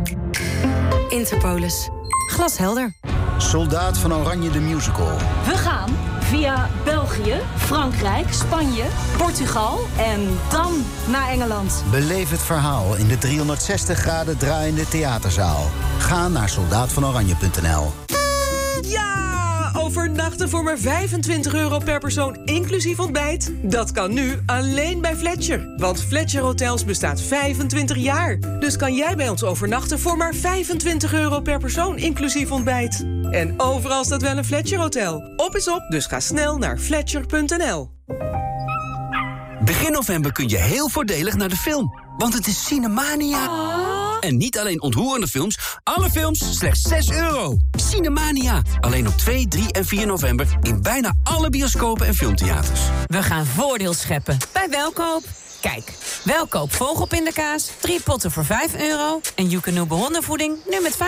Interpolis. Glashelder. Soldaat van Oranje de Musical. We gaan via België, Frankrijk, Spanje, Portugal en dan naar Engeland. Beleef het verhaal in de 360 graden draaiende theaterzaal. Ga naar soldaatvanoranje.nl. Ja! Overnachten voor maar 25 euro per persoon, inclusief ontbijt. Dat kan nu alleen bij Fletcher. Want Fletcher Hotels bestaat 25 jaar. Dus kan jij bij ons overnachten voor maar 25 euro per persoon, inclusief ontbijt. En overal staat wel een Fletcher Hotel. Op is op, dus ga snel naar fletcher.nl. Begin november kun je heel voordelig naar de film. Want het is Cinemania. En niet alleen ontroerende films, alle films slechts 6 euro. Cinemania. Alleen op 2, 3 en 4 november in bijna alle bioscopen en filmtheaters. We gaan voordeel scheppen bij Welkoop. Kijk, Welkoop vogelpindakaas, drie potten voor 5 euro... en Joekanoe hondenvoeding nu met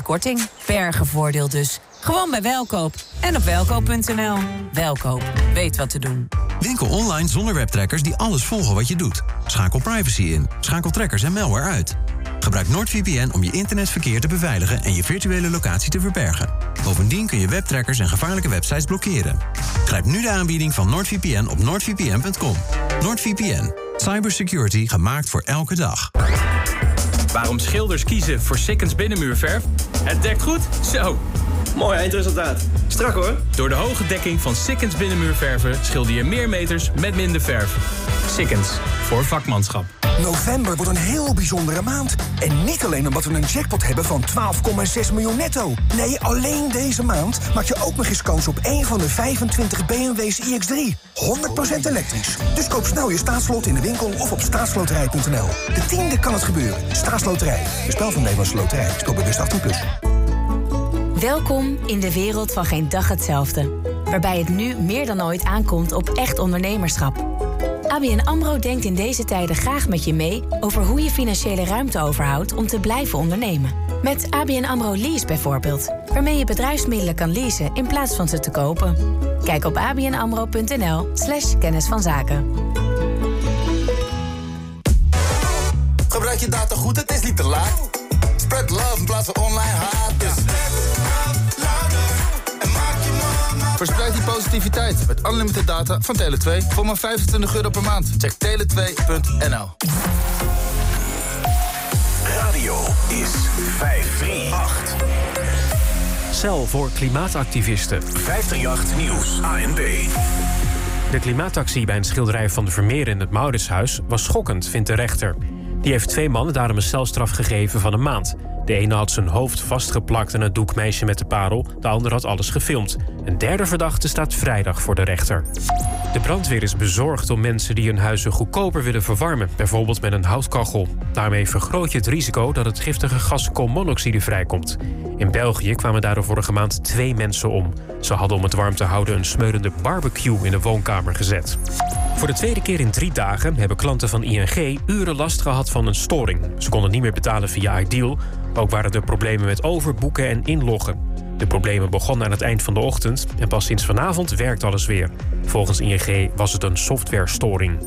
25% korting. Bergenvoordeel dus. Gewoon bij Welkoop en op welkoop.nl. Welkoop, weet wat te doen. Winkel online zonder webtrackers die alles volgen wat je doet. Schakel privacy in. Schakel trackers en malware uit. Gebruik NordVPN om je internetverkeer te beveiligen en je virtuele locatie te verbergen. Bovendien kun je webtrackers en gevaarlijke websites blokkeren. Grijp nu de aanbieding van NordVPN op nordvpn.com. NordVPN. Cybersecurity gemaakt voor elke dag. Waarom schilders kiezen voor Sikkens binnenmuurverf? Het dekt goed, zo. Mooi eindresultaat. Strak hoor. Door de hoge dekking van Sikkens binnenmuurverven schilder je meer meters met minder verf. Sikkens, voor vakmanschap. November wordt een heel bijzondere maand. En niet alleen omdat we een jackpot hebben van 12,6 miljoen netto. Nee, alleen deze maand maak je ook nog eens kans op één van de 25 BMW's iX3. 100% elektrisch. Dus koop snel je staatslot in de winkel of op staatsloterij.nl. De tiende kan het gebeuren. Staatsloterij. Een spel van Nederlandse Loterij. Speel bewust 18+. Plus. Welkom in de wereld van geen dag hetzelfde. Waarbij het nu meer dan ooit aankomt op echt ondernemerschap. ABN AMRO denkt in deze tijden graag met je mee... over hoe je financiële ruimte overhoudt om te blijven ondernemen. Met ABN AMRO Lease bijvoorbeeld. Waarmee je bedrijfsmiddelen kan leasen in plaats van ze te kopen. Kijk op abnamro.nl slash kennis van zaken. Gebruik je data goed, het is niet te laat. Spread love in plaats van online haat. Verspreid die positiviteit met unlimited data van Tele2 voor maar 25 euro per maand. Check tele2.nl. Radio is 538. Cel voor klimaatactivisten. 538 Nieuws, ANB. De klimaatactie bij een schilderij van de Vermeer in het Mauritshuis was schokkend, vindt de rechter. Die heeft twee mannen daarom een celstraf gegeven van een maand. De ene had zijn hoofd vastgeplakt aan het doekmeisje met de parel, de ander had alles gefilmd. Een derde verdachte staat vrijdag voor de rechter. De brandweer is bezorgd om mensen die hun huizen goedkoper willen verwarmen, bijvoorbeeld met een houtkachel. Daarmee vergroot je het risico dat het giftige gas koolmonoxide vrijkomt. In België kwamen daardoor vorige maand twee mensen om. Ze hadden om het warm te houden een smeulende barbecue in de woonkamer gezet. Voor de tweede keer in drie dagen hebben klanten van ING uren last gehad van een storing. Ze konden niet meer betalen via Ideal. Ook waren er problemen met overboeken en inloggen. De problemen begonnen aan het eind van de ochtend en pas sinds vanavond werkt alles weer. Volgens ING was het een softwarestoring.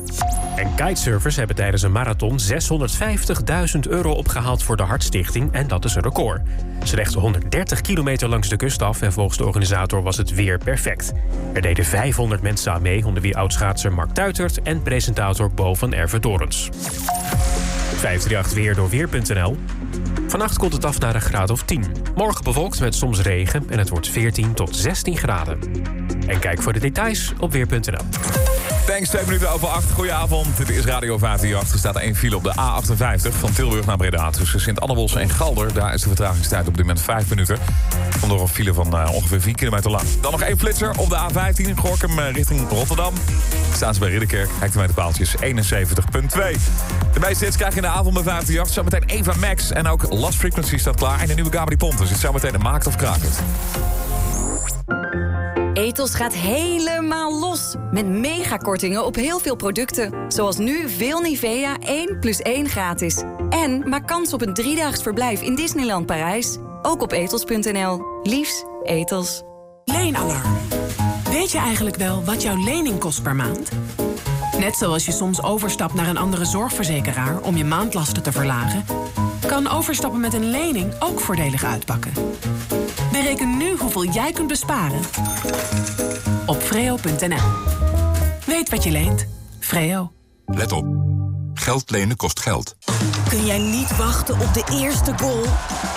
En kitesurfers hebben tijdens een marathon 650.000 euro opgehaald voor de Hartstichting en dat is een record. Ze legden 130 kilometer langs de kust af en volgens de organisator was het weer perfect. Er deden 500 mensen aan mee, onder wie oudschaatser Mark Tuitert en presentator Bo van Erve Dorens. 538 weer door weer.nl. Vannacht komt het af naar een graad of 10. Morgen bewolkt met soms regen en het wordt 14 tot 16 graden. En kijk voor de details op weer.nl. Thanks, twee minuten over acht. Goedenavond, dit is Radio 538. Er staat één file op de A58 van Tilburg naar Breda. Tussen Sint-Annebos en Galder. Daar is de vertragingstijd op dit moment 5 minuten. Komt een file van uh, ongeveer 4 kilometer lang. Dan nog één flitser op de A15 Gorkum uh, richting Rotterdam. Staan ze bij Ridderkerk. Hectometerpaaltjes 71.2. De meeste hits krijg je in de avond bij 538. Zometeen Eva Max en ook Last Frequency staat klaar. En de nieuwe Gabri Pontus. Zit zometeen een maakt of kraakt het. Ethos gaat helemaal los. Met megakortingen op heel veel producten. Zoals nu veel Nivea 1 plus 1 gratis. En maak kans op een driedaags verblijf in Disneyland Parijs. Ook op ethos.nl. Liefs, Ethos. Leenalarm. Weet je eigenlijk wel wat jouw lening kost per maand? Net zoals je soms overstapt naar een andere zorgverzekeraar om je maandlasten te verlagen, kan overstappen met een lening ook voordelig uitpakken. Bereken nu hoeveel jij kunt besparen op freo.nl. Weet wat je leent. Freo. Let op. Geld lenen kost geld. Kun jij niet wachten op de eerste goal?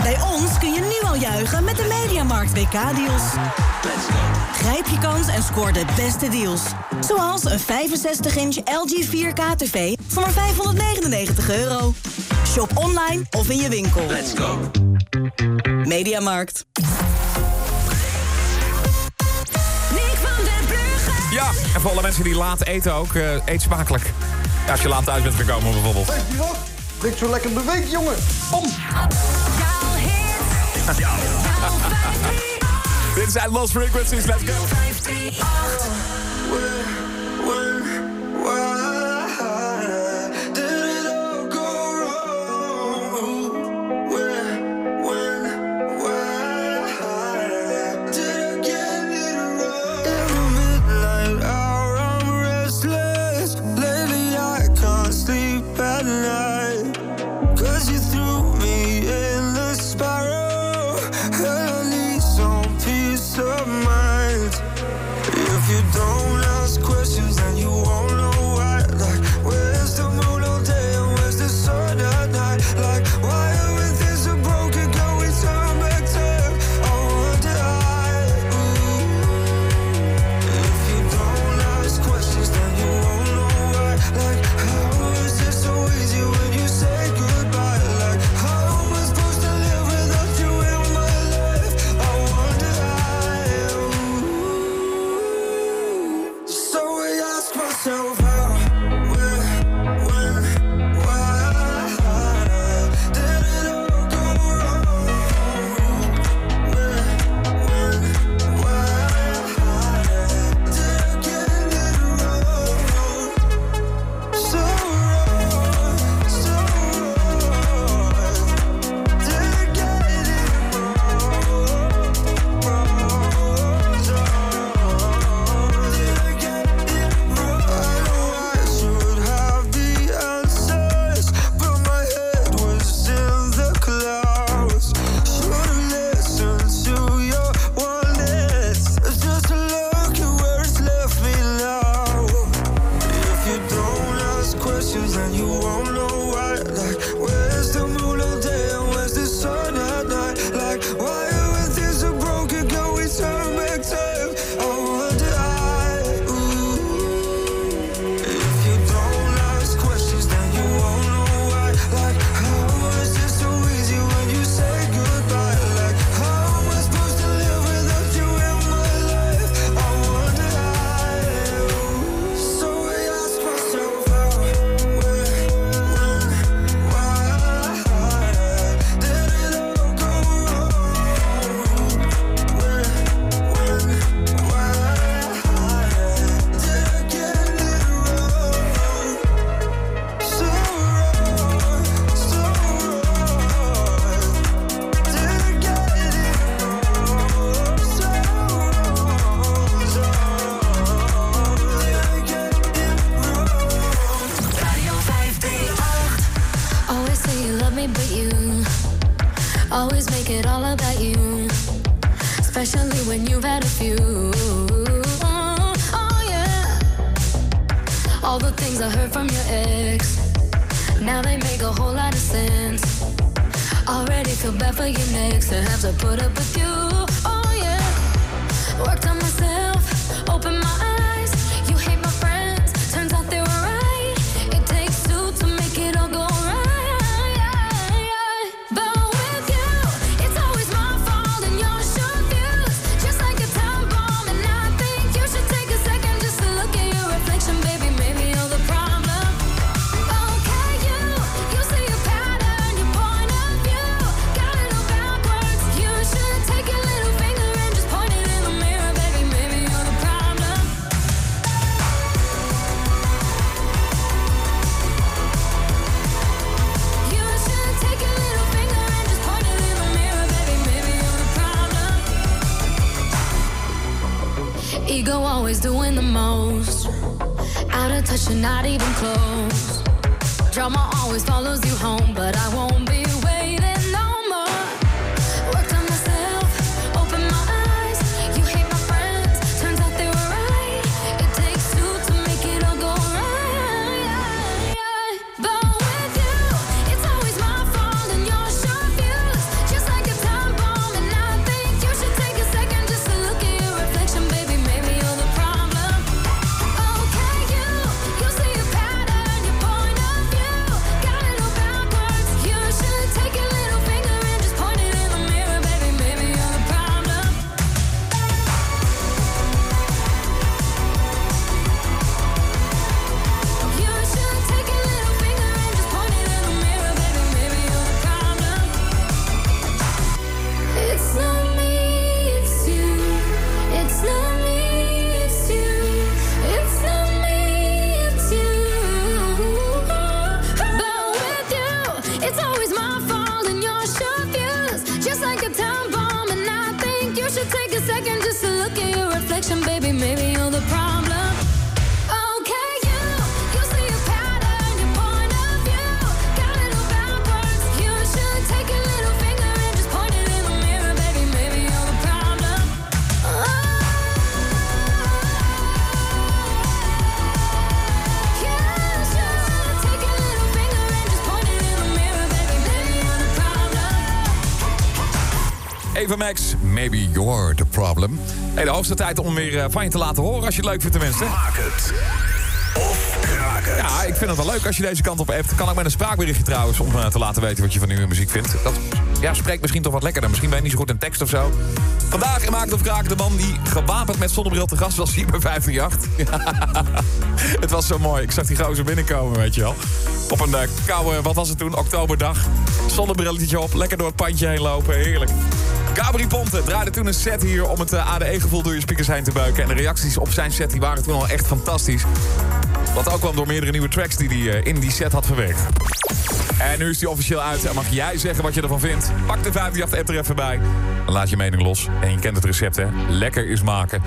Bij ons kun je nu al juichen met de Mediamarkt WK-deals. Grijp je kans en scoor de beste deals. Zoals een 65-inch LG 4K TV voor maar 599 euro. Shop online of in je winkel. Let's go. Mediamarkt. Ja, en voor alle mensen die laat eten ook, uh, eet smakelijk. Ja, als je laat thuis bent gekomen bijvoorbeeld. Weet je wat? Zo lekker bewegen, jongen. Om. Dit zijn Lost Frequencies, let's go. Not even close. De tijd om weer eh, van je te laten horen als je het leuk vindt tenminste. Maak het. Of kraak het. Ja, ik vind het wel leuk als je deze kant op hebt. Kan ook met een spraakberichtje trouwens om eh, te laten weten wat je van nieuwe muziek vindt. Dat ja, spreekt misschien toch wat lekkerder. Misschien ben je niet zo goed in tekst of zo. Vandaag in of kraak het de man die gewapend met zonnebril te gast was hier bij 538. het was zo mooi. Ik zag die gozer binnenkomen, weet je wel. Op een eh, koude, wat was het toen, oktoberdag. Zonnebrilletje op, lekker door het pandje heen lopen. Heerlijk. Gabri Ponte draaide toen een set hier om het eh, ADE-gevoel door je speakers heen te buiken. En de reacties op zijn set die waren toen al echt fantastisch. Wat ook kwam door meerdere nieuwe tracks die hij eh, in die set had verwerkt. En nu is die officieel uit en mag jij zeggen wat je ervan vindt. Pak de 538-app er even bij. Dan laat je mening los. En je kent het recept, hè. Lekker is maken.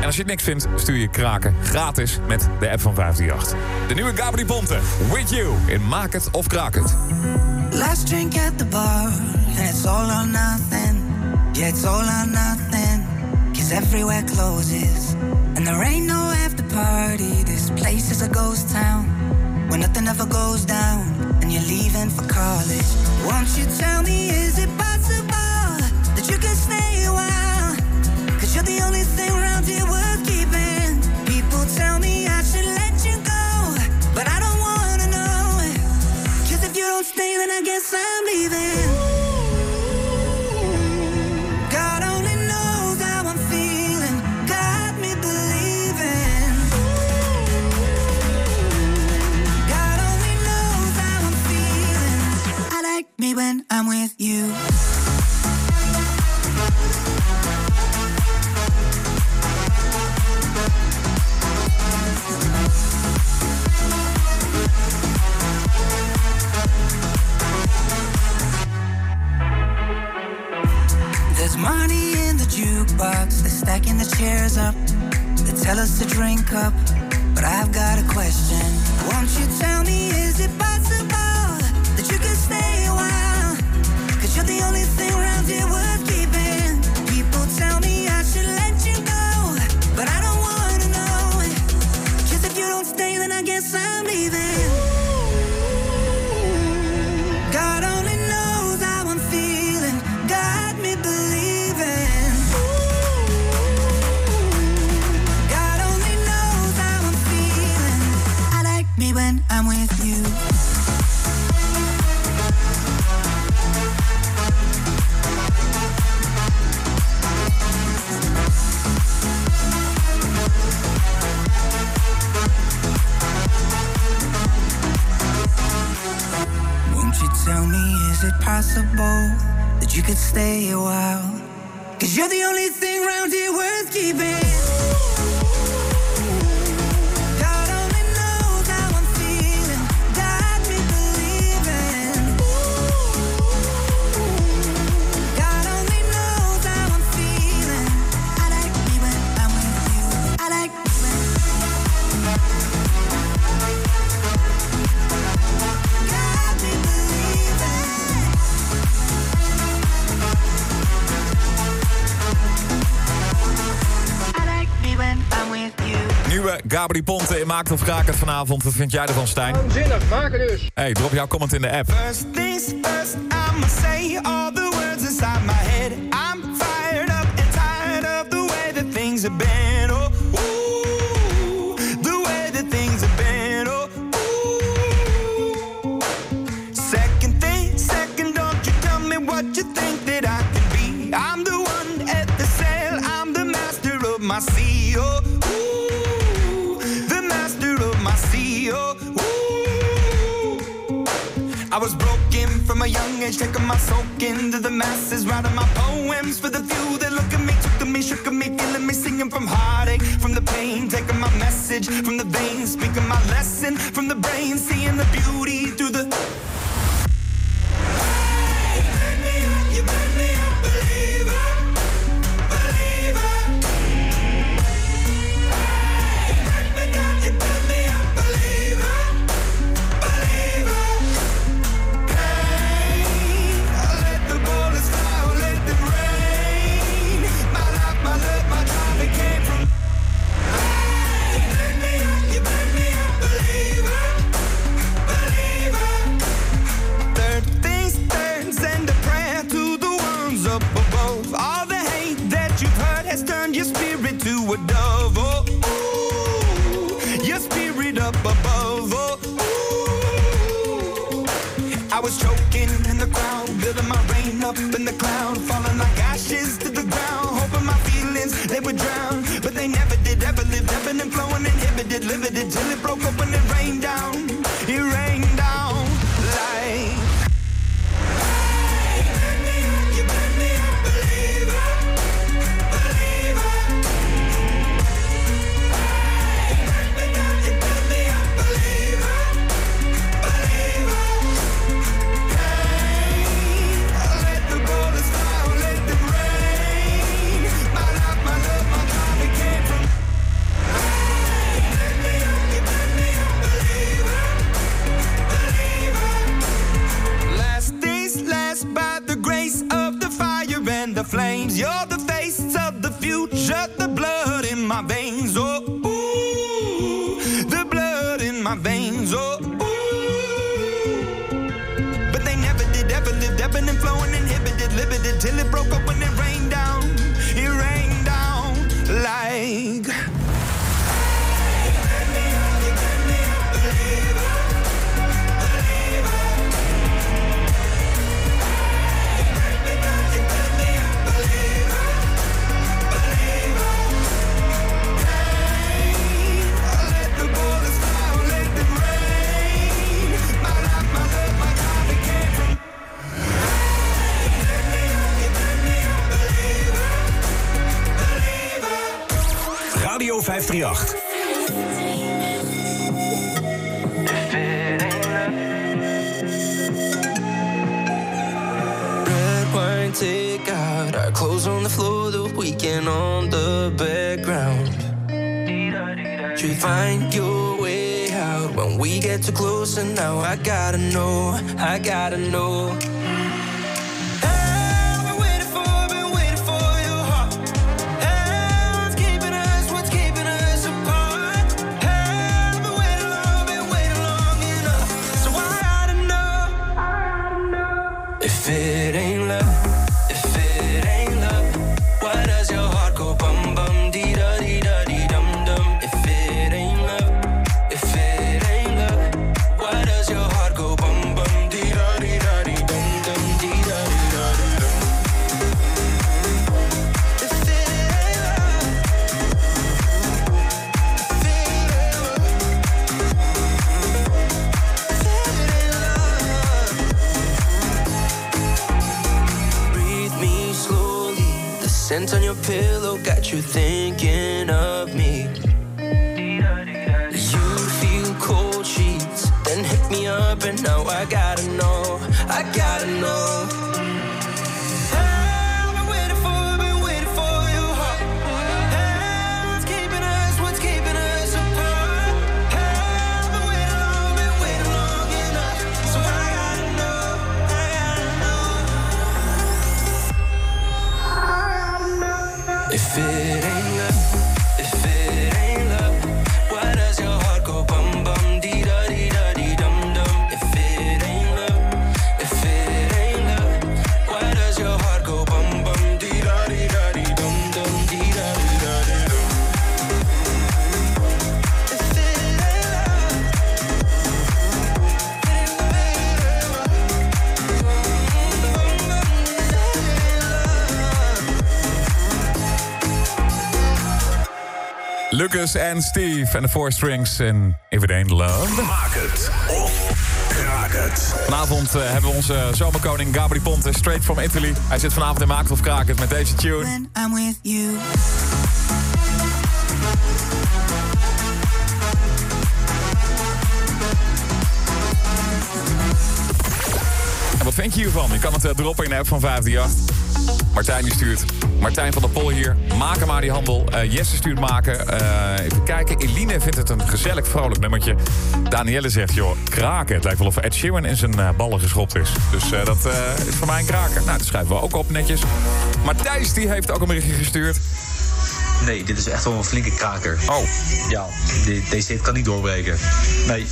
En als je het niks vindt, stuur je kraken gratis met de app van 538. De nieuwe Gabri Ponte, With You, in Maak het of Kraak het. Last drink at the bar, and it's all or nothing. Yeah, it's all or nothing. Cause everywhere closes, and there ain't no after party. This place is a ghost town where nothing ever goes down, and you're leaving for college. Won't you tell me, is it possible that you can stay a while? Cause you're the only thing around here worth keeping. People tell me I should let you go, but I don't wanna know. Cause if you don't stay, then I guess I'm leaving. Like me when I'm with you. There's money in the jukebox, they're stacking the chairs up. They tell us to drink up, but I've got a question. Won't you tell me, is it possible that you can stay I guess I'm leaving. Tell me, is it possible that you could stay a while? Cause you're the only thing round here worth keeping. Gabri Ponte in Maakt of Kraak vanavond. Wat vind jij ervan, Stijn? Waanzinnig, maken dus. Hey, drop jouw comment in de app. First things first, I'ma say all the words inside my head. young age, taking my soak into the masses, writing my poems for the few that look at me, took to me, shook at me, feeling me, singing from heartache, from the pain, taking my message from the veins, speaking my lesson from the brain, seeing the beauty through the. livid until it broke up. En Steve en de Four Strings en If It Ain't Love. Maak het of kraak het. Vanavond eh, hebben we onze zomerkoning Gabri Ponte, straight from Italy. Hij zit vanavond in Maak het of kraak het met deze tune. When I'm with you. En wat vind je hiervan? Je kan het eh, droppen in de app van 538. Martijn die stuurt. Martijn van der Pol hier. Maken maar die handel. Eh, Jesse stuurt maken. Eh, even kijken. Eline vindt het een gezellig, vrolijk nummertje. Danielle zegt, joh, kraken. Het lijkt wel of Ed Sheeran in zijn eh, ballen geschopt is. Dus dat is voor mij een kraker. Nou, dat schrijven we ook op netjes. Maar Thijs die heeft ook een berichtje gestuurd. Nee, dit is echt wel een flinke kraker. Oh. Ja, deze hit kan niet doorbreken. Nee.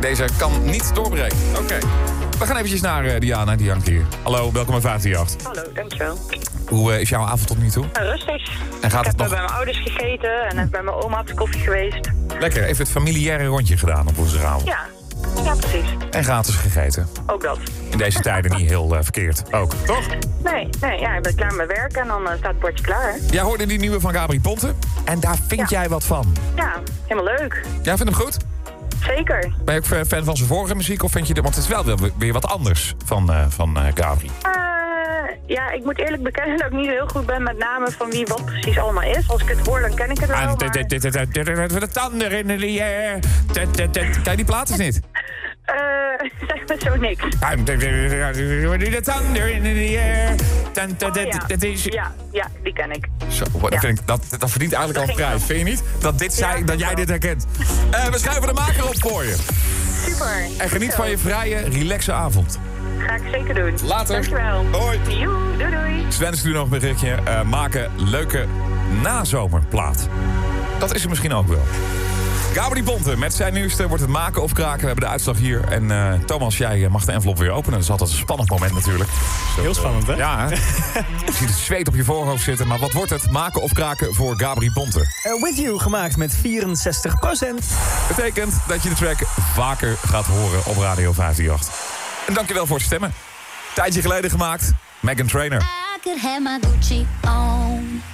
Deze kan niet doorbreken. Oké. We gaan eventjes naar eh, Diana, die hangt hier. Hallo, welkom bij 538. Hallo, dankjewel. Hoe eh, is jouw avond tot nu toe? Nou, rustig. En gaat ik het heb nog- bij mijn ouders gegeten en heb bij mijn oma op de koffie geweest. Lekker, even het familiaire rondje gedaan op woensdagavond. Ja, ja precies. En gratis gegeten. Ook dat. In deze tijden niet heel eh, verkeerd. Ook, toch? Nee, nee ja, ik ben klaar met werk en dan staat het bordje klaar. Hè? Jij hoorde die nieuwe van Gabri Ponte. En daar vind jij wat van. Ja, helemaal leuk. Jij vindt hem goed? Zeker. Ben je ook eh, fan van zijn vorige muziek? Of vind je dit... Want het is wel weer- wat anders van, eh van eh, Gabri. Eh, ja, ik moet eerlijk bekennen dat ik niet heel goed ben met namen van wie wat precies allemaal is. Als ik het hoor, dan ken ik het wel. De tanden in de je die plaat of niet? Eh, zeg me zo niks. I'm the- thunder in the air. Dun, dun, Oh, dun, ja. dun. ja, ja, die ken ik. Zo, wat- dat, vind ik, dat, dat verdient eigenlijk al een prijs, vind je niet? Dat, dit zei, Ja, dat jij dit herkent. Eh, we schrijven de maker op voor je. Super. En geniet van je vrije, relaxe avond. Ga ik zeker doen. Later. Dankjewel. Hoi. Joe, doei doei. Sven stuurt nog een berichtje. eh, maken leuke nazomerplaat. Dat is er misschien ook wel. Gabri Bonte, met zijn nieuwste wordt het maken of kraken. We hebben de uitslag hier. En eh, Thomas, jij eh, mag de envelop weer openen. Dat is altijd een spannend moment natuurlijk. Heel spannend, hè? Ja, hè? je ziet het zweet op je voorhoofd zitten. Maar wat wordt het? Maken of kraken voor Gabri Bonte? Eh, With You gemaakt met 64% Betekent dat je de track vaker gaat horen op Radio 538. En dankjewel voor het stemmen. Tijdje geleden gemaakt, Megan Trainer. I could have my Gucci on.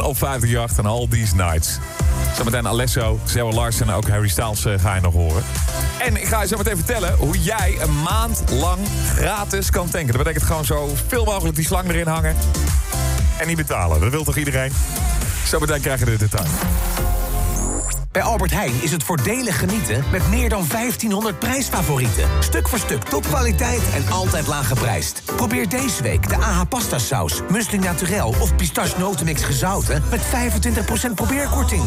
Op 538 en All These Nights. Zometeen Alesso, Sarah Larsen en ook Harry Styles eh, ga je nog horen. En ik ga je zo meteen vertellen hoe jij een maand lang gratis kan tanken. Dat betekent gewoon zo veel mogelijk die slang erin hangen. En niet betalen. Dat wil toch iedereen? Zometeen krijg je de details. Albert Heijn is het voordelig genieten met meer dan 1500 prijsfavorieten. Stuk voor stuk topkwaliteit en altijd laag geprijsd. Probeer deze week de AH pasta saus, muesli naturel of pistache notenmix gezouten met 25% probeerkorting.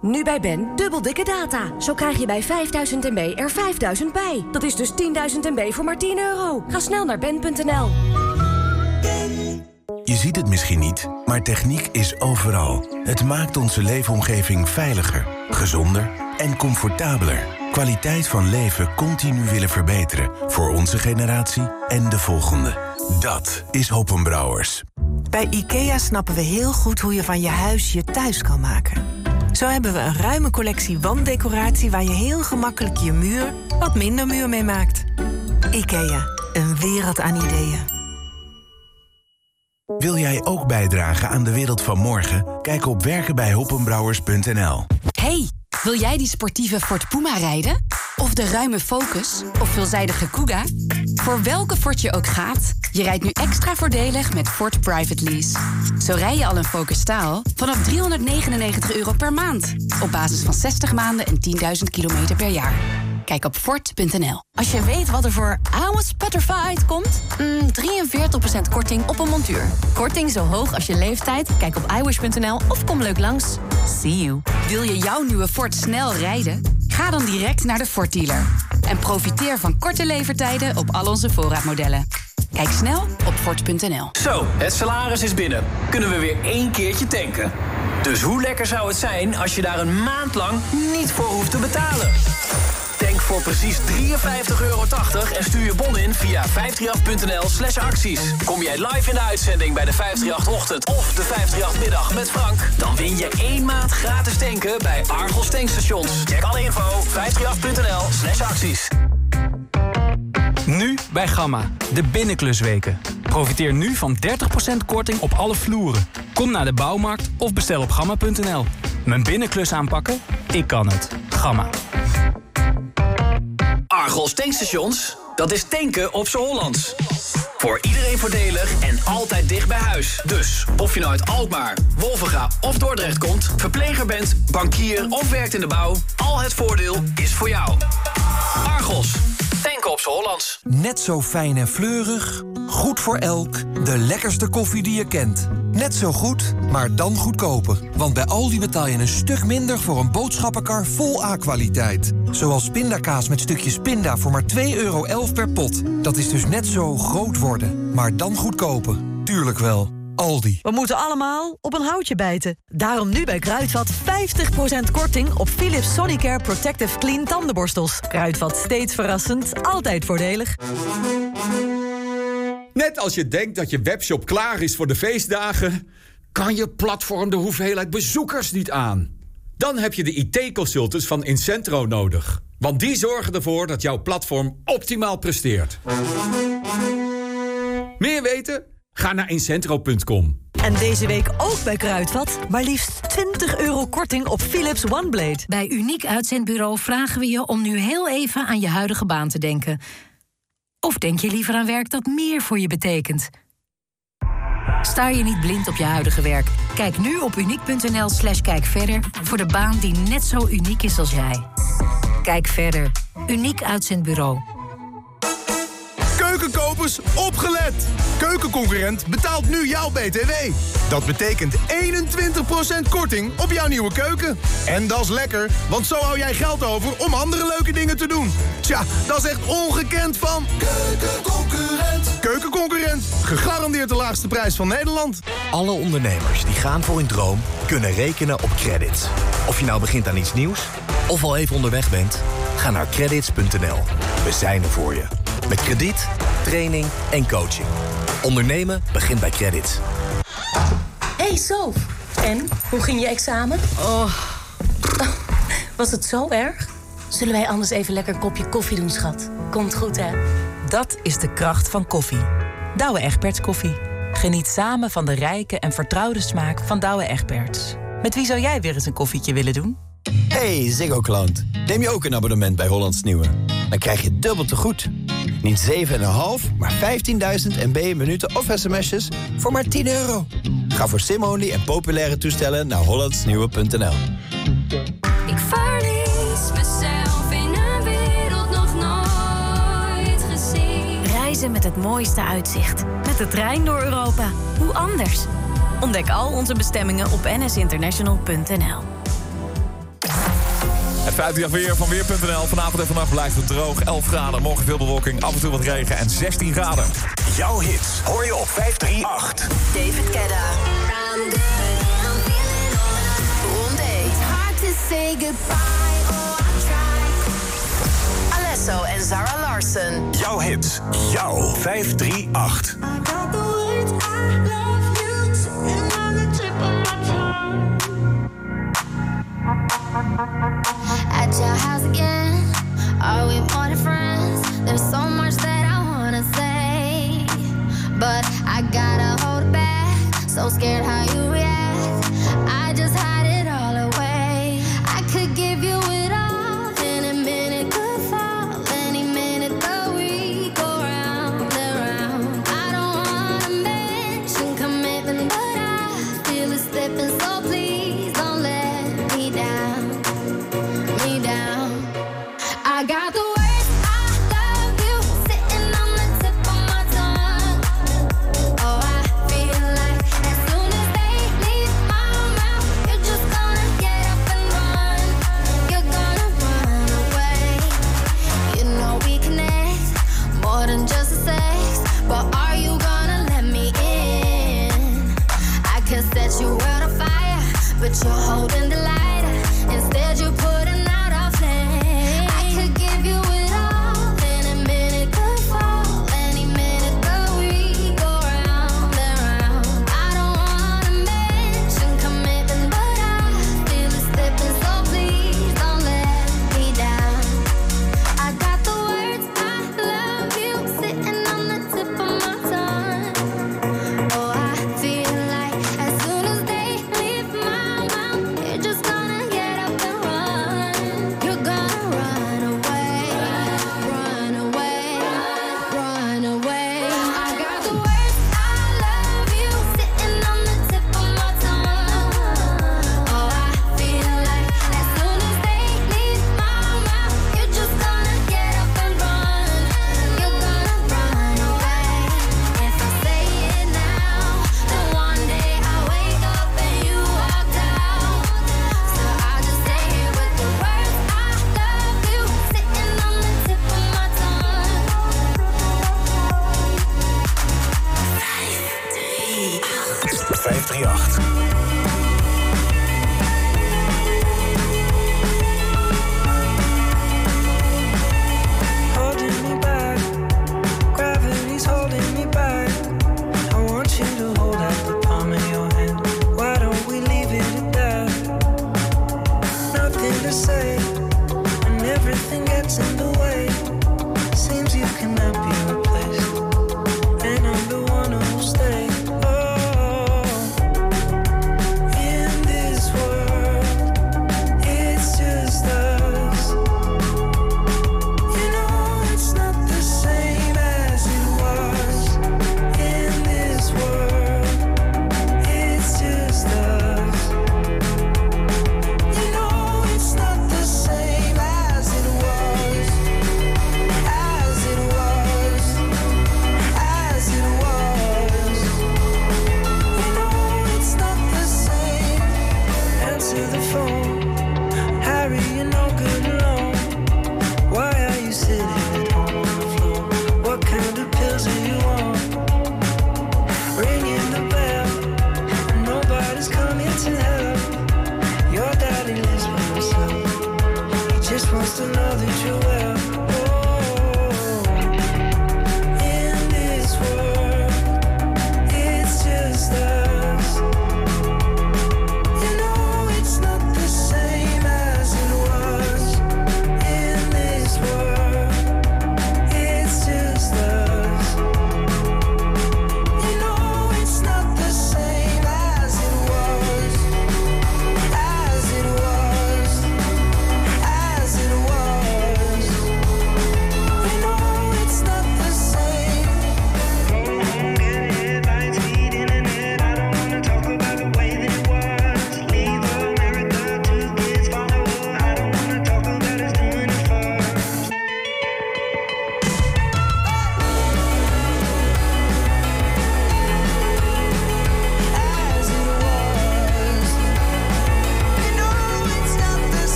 Nu bij Ben, dubbel dikke data. Zo krijg je bij 5000 MB er 5000 bij. Dat is dus 10.000 MB voor maar 10 euro. Ga snel naar ben.nl. Ziet het misschien niet, maar techniek is overal. Het maakt onze leefomgeving veiliger, gezonder en comfortabeler. Kwaliteit van leven continu willen verbeteren. Voor onze generatie en de volgende. Dat is Hoppenbrouwers. Bij IKEA snappen we heel goed hoe je van je huis je thuis kan maken. Zo hebben we een ruime collectie wanddecoratie... waar je heel gemakkelijk je muur wat minder muur mee maakt. IKEA, een wereld aan ideeën. Wil jij ook bijdragen aan de wereld van morgen? Kijk op werkenbijhoppenbrouwers.nl. Hey, wil jij die sportieve Ford Puma rijden? Of de ruime Focus? Of veelzijdige Kuga? Voor welke Ford je ook gaat, je rijdt nu extra voordelig met Ford Private Lease. Zo rij je al een Focus staal vanaf 399 euro per maand. Op basis van 60 maanden en 10.000 kilometer per jaar. Kijk op Ford.nl. Als je weet wat er voor oude Sputterfied komt, mm, 43% korting op een montuur. Korting zo hoog als je leeftijd? Kijk op iwish.nl of kom leuk langs. See you. Wil je jouw nieuwe Ford snel rijden? Ga dan direct naar de Ford dealer. En profiteer van korte levertijden op al onze voorraadmodellen. Kijk snel op Ford.nl. Zo, het salaris is binnen. Kunnen we weer één keertje tanken? Dus hoe lekker zou het zijn als je daar een maand lang niet voor hoeft te betalen? Tank voor precies 53,80 euro en stuur je bon in via 538.nl slash acties. Kom jij live in de uitzending bij de 538-ochtend of de 538-middag met Frank... dan win je één maand gratis tanken bij Argos Tankstations. Check alle info 538.nl slash acties. Nu bij Gamma, de binnenklusweken. Profiteer nu van 30% korting op alle vloeren. Kom naar de bouwmarkt of bestel op gamma.nl. Mijn binnenklus aanpakken? Ik kan het. Gamma. Argos Tankstations, dat is tanken op z'n Hollands. Voor iedereen voordelig en altijd dicht bij huis. Dus, of je nou uit Alkmaar, Wolvenga of Dordrecht komt... verpleger bent, bankier of werkt in de bouw... al het voordeel is voor jou. Argos. Tanken op z'n Hollands. Net zo fijn en fleurig, goed voor elk, de lekkerste koffie die je kent. Net zo goed, maar dan goedkoper. Want bij Aldi betaal je een stuk minder voor een boodschappenkar vol A-kwaliteit. Zoals pindakaas met stukjes pinda voor maar 2,11 euro per pot. Dat is dus net zo groot worden, maar dan goedkoper. Tuurlijk wel. Aldi. We moeten allemaal op een houtje bijten. Daarom nu bij Kruidvat 50% korting op Philips Sonicare Protective Clean tandenborstels. Kruidvat steeds verrassend, altijd voordelig. Net als je denkt dat je webshop klaar is voor de feestdagen... kan je platform de hoeveelheid bezoekers niet aan. Dan heb je de IT-consultants van Incentro nodig. Want die zorgen ervoor dat jouw platform optimaal presteert. Meer weten? Ga naar incentro.com. En deze week ook bij Kruidvat. Maar liefst 20 euro korting op Philips OneBlade. Bij Uniek Uitzendbureau vragen we je om nu heel even aan je huidige baan te denken. Of denk je liever aan werk dat meer voor je betekent? Sta je niet blind op je huidige werk? Kijk nu op uniek.nl slash kijk verder voor de baan die net zo uniek is als jij. Kijk verder. Uniek Uitzendbureau. Opgelet! Keukenconcurrent betaalt nu jouw BTW. Dat betekent 21% korting op jouw nieuwe keuken. En dat is lekker, want zo hou jij geld over om andere leuke dingen te doen. Tja, dat is echt ongekend van... Keukenconcurrent. Keukenconcurrent, gegarandeerd de laagste prijs van Nederland. Alle ondernemers die gaan voor hun droom kunnen rekenen op credits. Of je nou begint aan iets nieuws of al even onderweg bent, ga naar credits.nl. We zijn er voor je. Met krediet, training en coaching. Ondernemen begint bij credits. Hey Sof, en hoe ging je examen? Oh. Was het zo erg? Zullen wij anders even lekker een kopje koffie doen, schat? Komt goed, hè? Dat is de kracht van koffie. Douwe Egberts koffie. Geniet samen van de rijke en vertrouwde smaak van Douwe Egberts. Met wie zou jij weer eens een koffietje willen doen? Hey Ziggo klant, neem je ook een abonnement bij Hollands Nieuwe? Dan krijg je dubbel te goed. Niet 7,5, maar 15.000 MB minuten of sms'jes voor maar 10 euro. Ga voor sim-only en populaire toestellen naar hollandsnieuwe.nl. Ik verlies mezelf in een wereld nog nooit gezien. Reizen met het mooiste uitzicht. Met de trein door Europa. Hoe anders? Ontdek al onze bestemmingen op nsinternational.nl. Het 50 weer van Weer.nl. Vanavond en vannacht blijft het droog. 11 graden, morgen veel bewolking, af en toe wat regen en 16 graden. Jouw hits hoor je op 538. David Kedda. Rondé. Hard to say goodbye, oh I try. Alesso en Zara Larson. Jouw hits, jouw 538. Got the words I love At your house again, are we more than friends? There's so much that I wanna say, but I gotta hold it back. So scared how you react.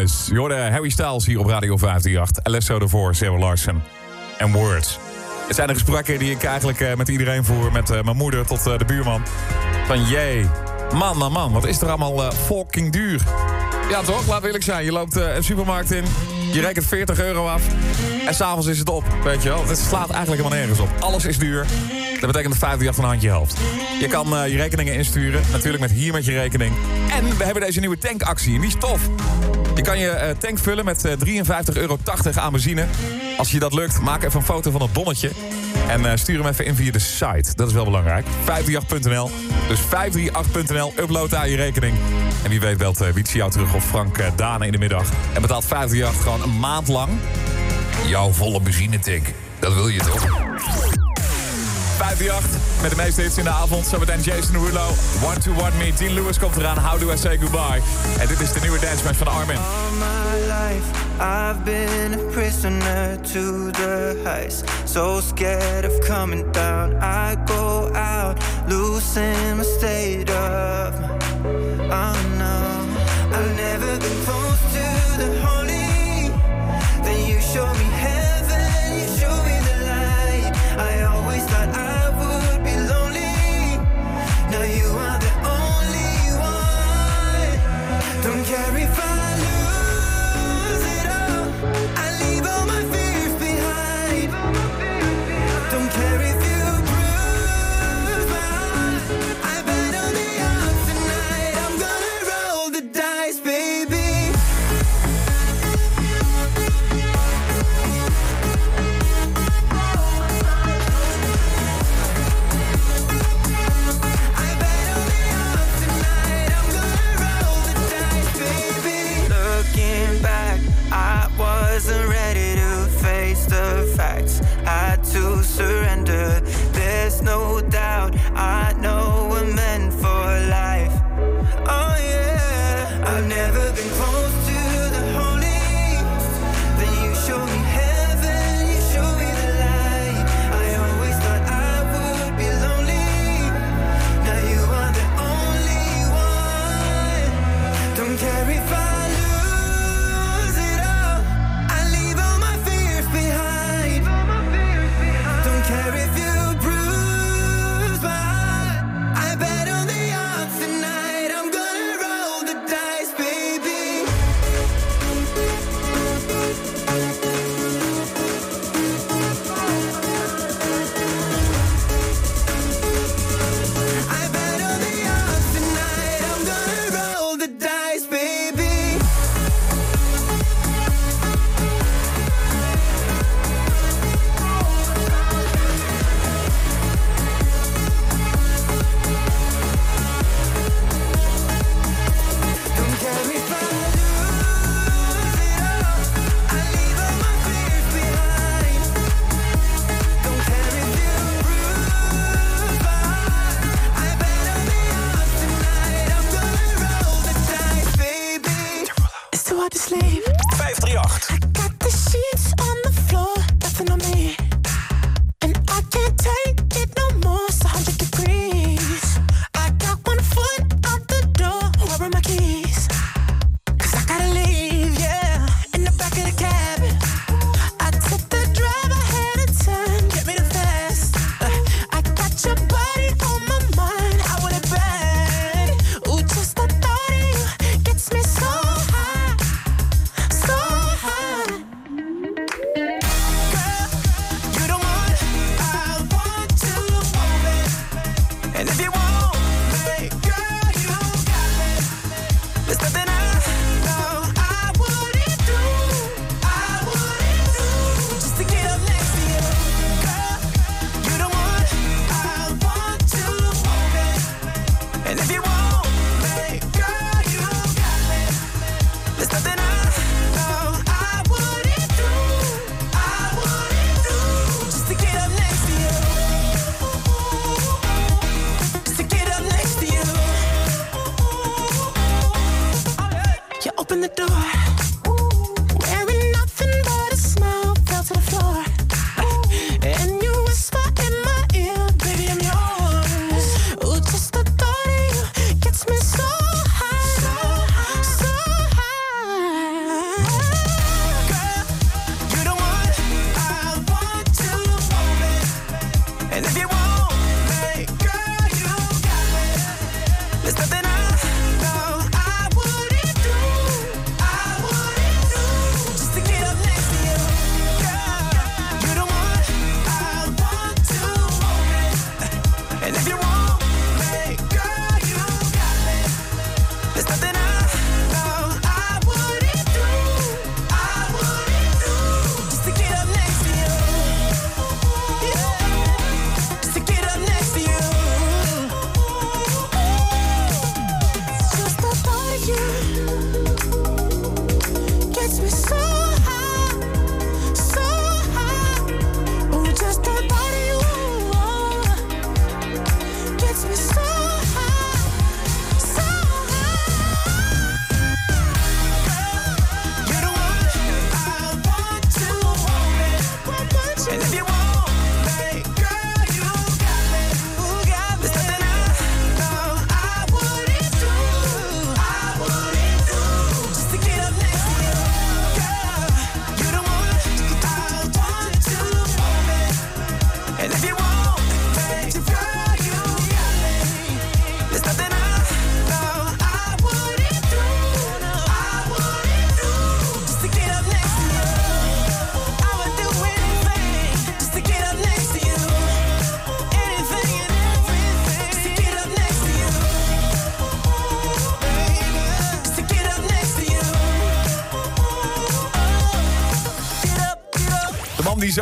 Was. Je Harry Styles hier op Radio 538. Alesso ervoor, Sarah Larsen en Words. Het zijn de gesprekken die ik eigenlijk eh, met iedereen voer. Met eh, mijn moeder tot eh, de buurman. Van jee, man, man, man. Wat is er allemaal fucking duur. Ja toch, laat eerlijk zijn. Je loopt een supermarkt in. Je rekent 40 euro af. En s'avonds is het op, weet je wel. Het slaat eigenlijk helemaal nergens op. Alles is duur. Dat betekent dat 538 een handje helft. Je kan je rekeningen insturen. Natuurlijk met hier met je rekening. En we hebben deze nieuwe tankactie. En die is tof. Je kan je eh, tank vullen met eh, 53,80 euro aan benzine. Als je dat lukt, maak even een foto van het bonnetje. En eh, stuur hem even in via de site. Dat is wel belangrijk. 538.nl. Dus 538.nl. Upload daar je rekening. En wie weet belt Wietse jou terug of Frank Dane in de middag. En betaalt 538 gewoon een maand lang. Jouw volle benzinetank. Dat wil je toch? 538 met de meeste hits in de avond. Zometeen Jason Rulo, One to One Me. Dean Lewis komt eraan, How Do I Say Goodbye. En dit is de nieuwe dance van Armin. All my life I've been a prisoner to the heights. So scared of coming down. I go out, losing my state of mind. Oh no, I've never been close to the holy.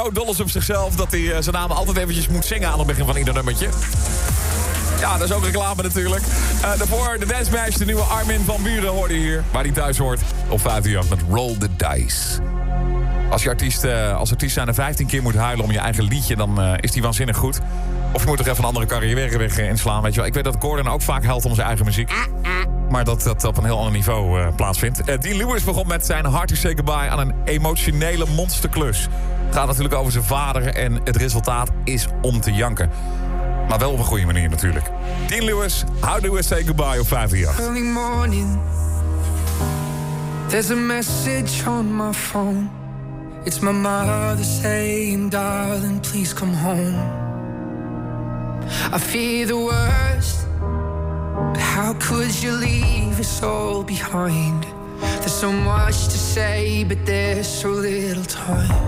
Zo dol op zichzelf dat hij eh, zijn naam altijd eventjes moet zingen aan het begin van ieder nummertje. Ja, dat is ook reclame natuurlijk. Eh, daarvoor de Dance de nieuwe Armin van Buren hoorde hier. Waar hij thuis hoort op 538 met Roll the Dice. Als je artiest, eh, als artiest zijn er 15 keer moet huilen om je eigen liedje... dan is die waanzinnig goed. Of je moet toch even een andere carrièreweg eh, inslaan. Weet je wel. Ik weet dat Gordon ook vaak helpt om zijn eigen muziek. Maar dat dat op een heel ander niveau plaatsvindt. Dean Lewis begon met zijn Hard to Say Goodbye aan een emotionele monsterklus. Gaat natuurlijk over zijn vader en het resultaat is om te janken. Maar wel op een goede manier natuurlijk. Dean Lewis, How Do I Say Goodbye op 538. Early morning, there's a message on my phone. It's my mother saying, darling, please come home. I fear the worst, but how could you leave us all behind? There's so much to say, but there's so little time.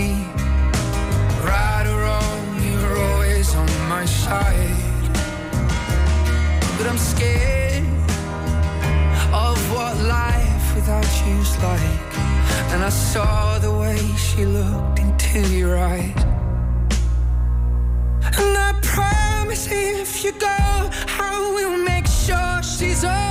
Without you's like. And I saw the way she looked into your eyes. And I promise if you go, I will make sure she's alright.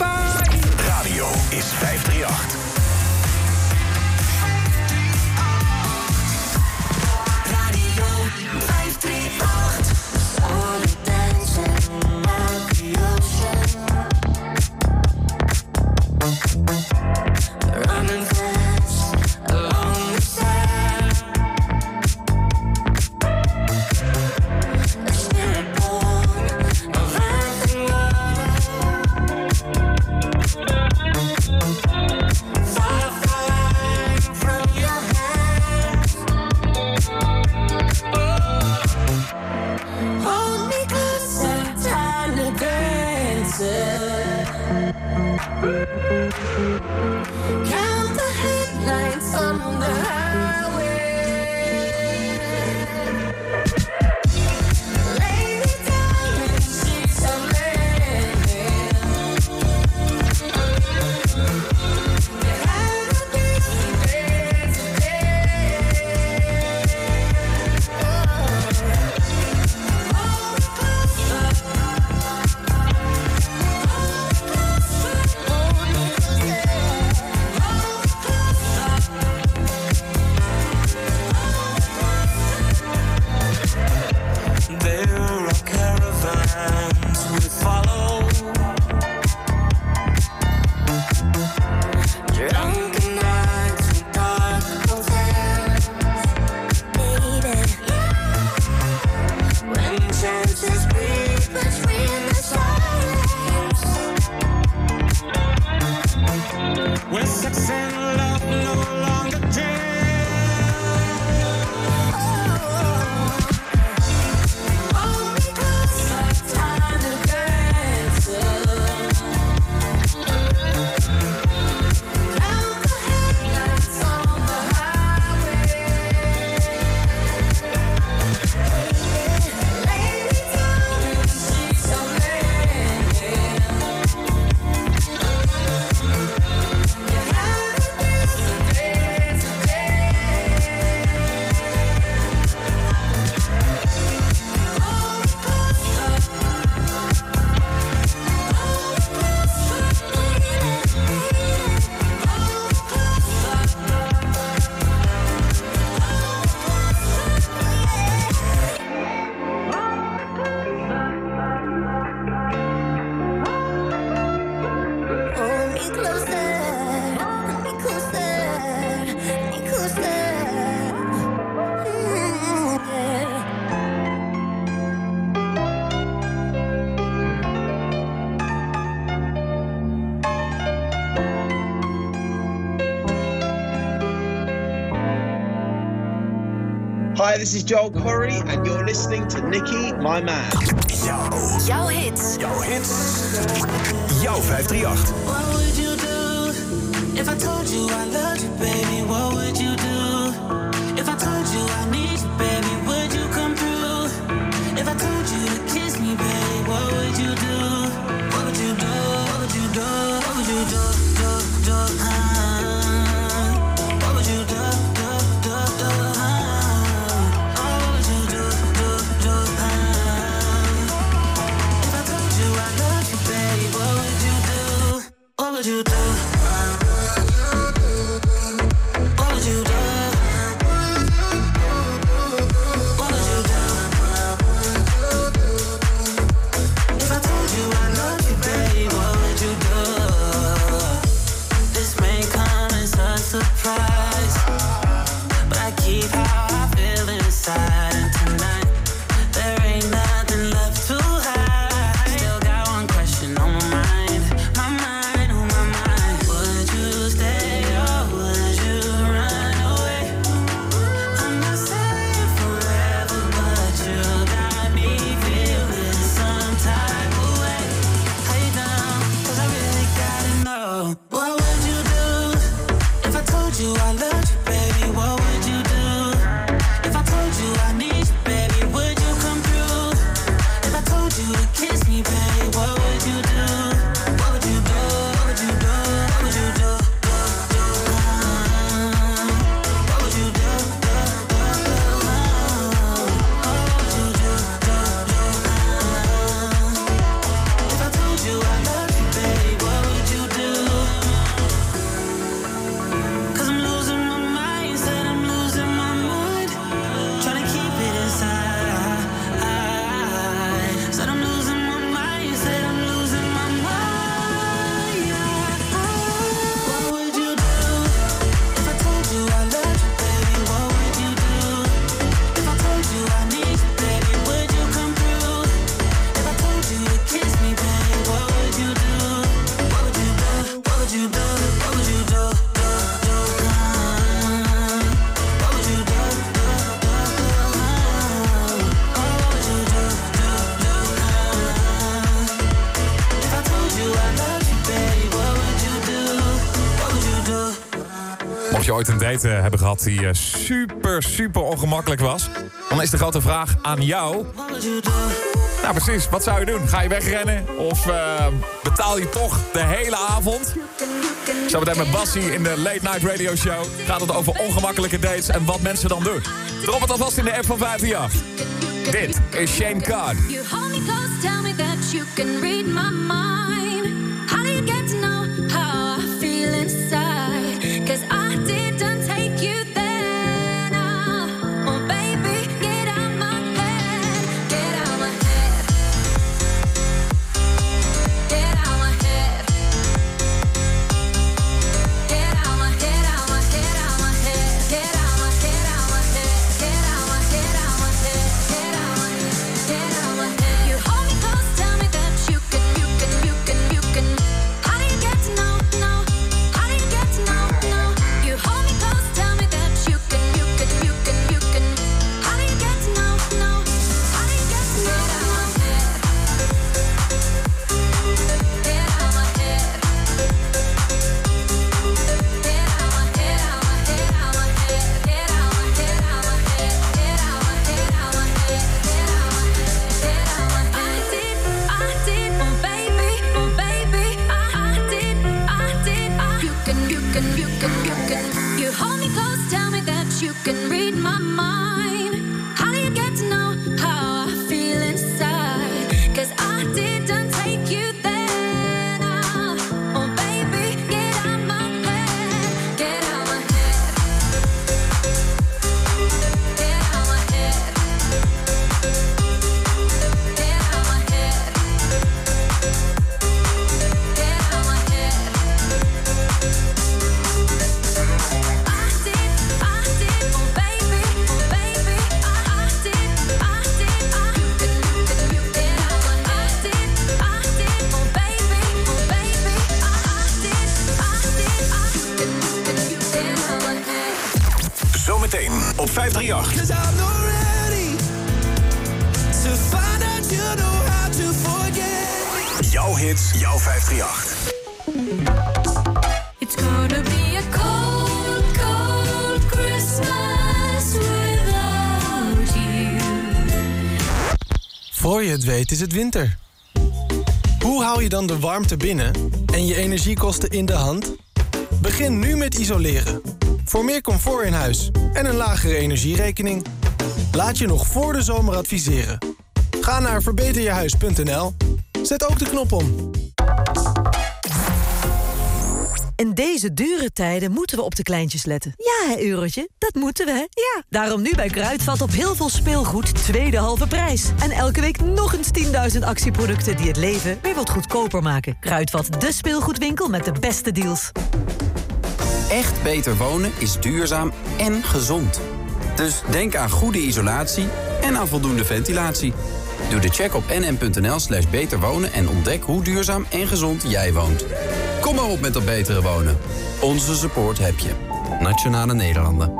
Radio is 538. this is Joel Corey, and you're listening to Nikki, my man. Yo. Jouw hits. Jouw hits. Jouw 538. What would you do if I told you I loved you, baby? What would you do? een date eh, hebben gehad die eh, super, super ongemakkelijk was. Dan is de grote vraag aan jou. Nou precies, wat zou je doen? Ga je wegrennen? Of eh, betaal je toch de hele avond? Zo meteen met Bassie in de Late Night Radio Show gaat het over ongemakkelijke dates en wat mensen dan doen. Drop het alvast in de app van 538. Dit is Shane Card. Is het winter. Hoe hou je dan de warmte binnen en je energiekosten in de hand? Begin nu met isoleren. Voor meer comfort in huis en een lagere energierekening. Laat je nog voor de zomer adviseren. Ga naar verbeterjehuis.nl. Zet ook de knop om. In deze dure tijden moeten we op de kleintjes letten. Ja, hè, Eurotje, dat moeten we, hè? Ja. Daarom nu bij Kruidvat op heel veel speelgoed tweede halve prijs. En elke week nog eens 10.000 actieproducten die het leven weer wat goedkoper maken. Kruidvat, de speelgoedwinkel met de beste deals. Echt beter wonen is duurzaam en gezond. Dus denk aan goede isolatie en aan voldoende ventilatie. Doe de check op nm.nl slash beter wonen en ontdek hoe duurzaam en gezond jij woont. Kom maar op met dat betere wonen. Onze support heb je. Nationale Nederlanden.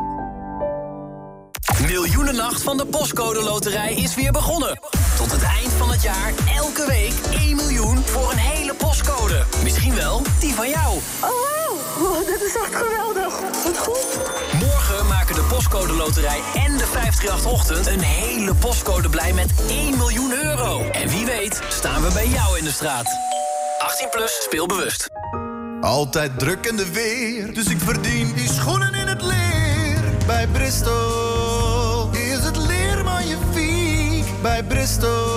Miljoenennacht van de Postcode Loterij is weer begonnen. Tot het eind van het jaar elke week 1 miljoen voor een hele postcode. Misschien wel die van jou. Oh, wow. dit is echt geweldig. Wat goed. Morgen maken de Postcode Loterij en de 538-ochtend... een hele postcode blij met 1 miljoen euro. En wie weet staan we bij jou in de straat. 18 plus, speel bewust. Altijd druk in de weer, dus ik verdien die schoenen in het leer. Bij Bristol is het leer magnifiek. Bij Bristol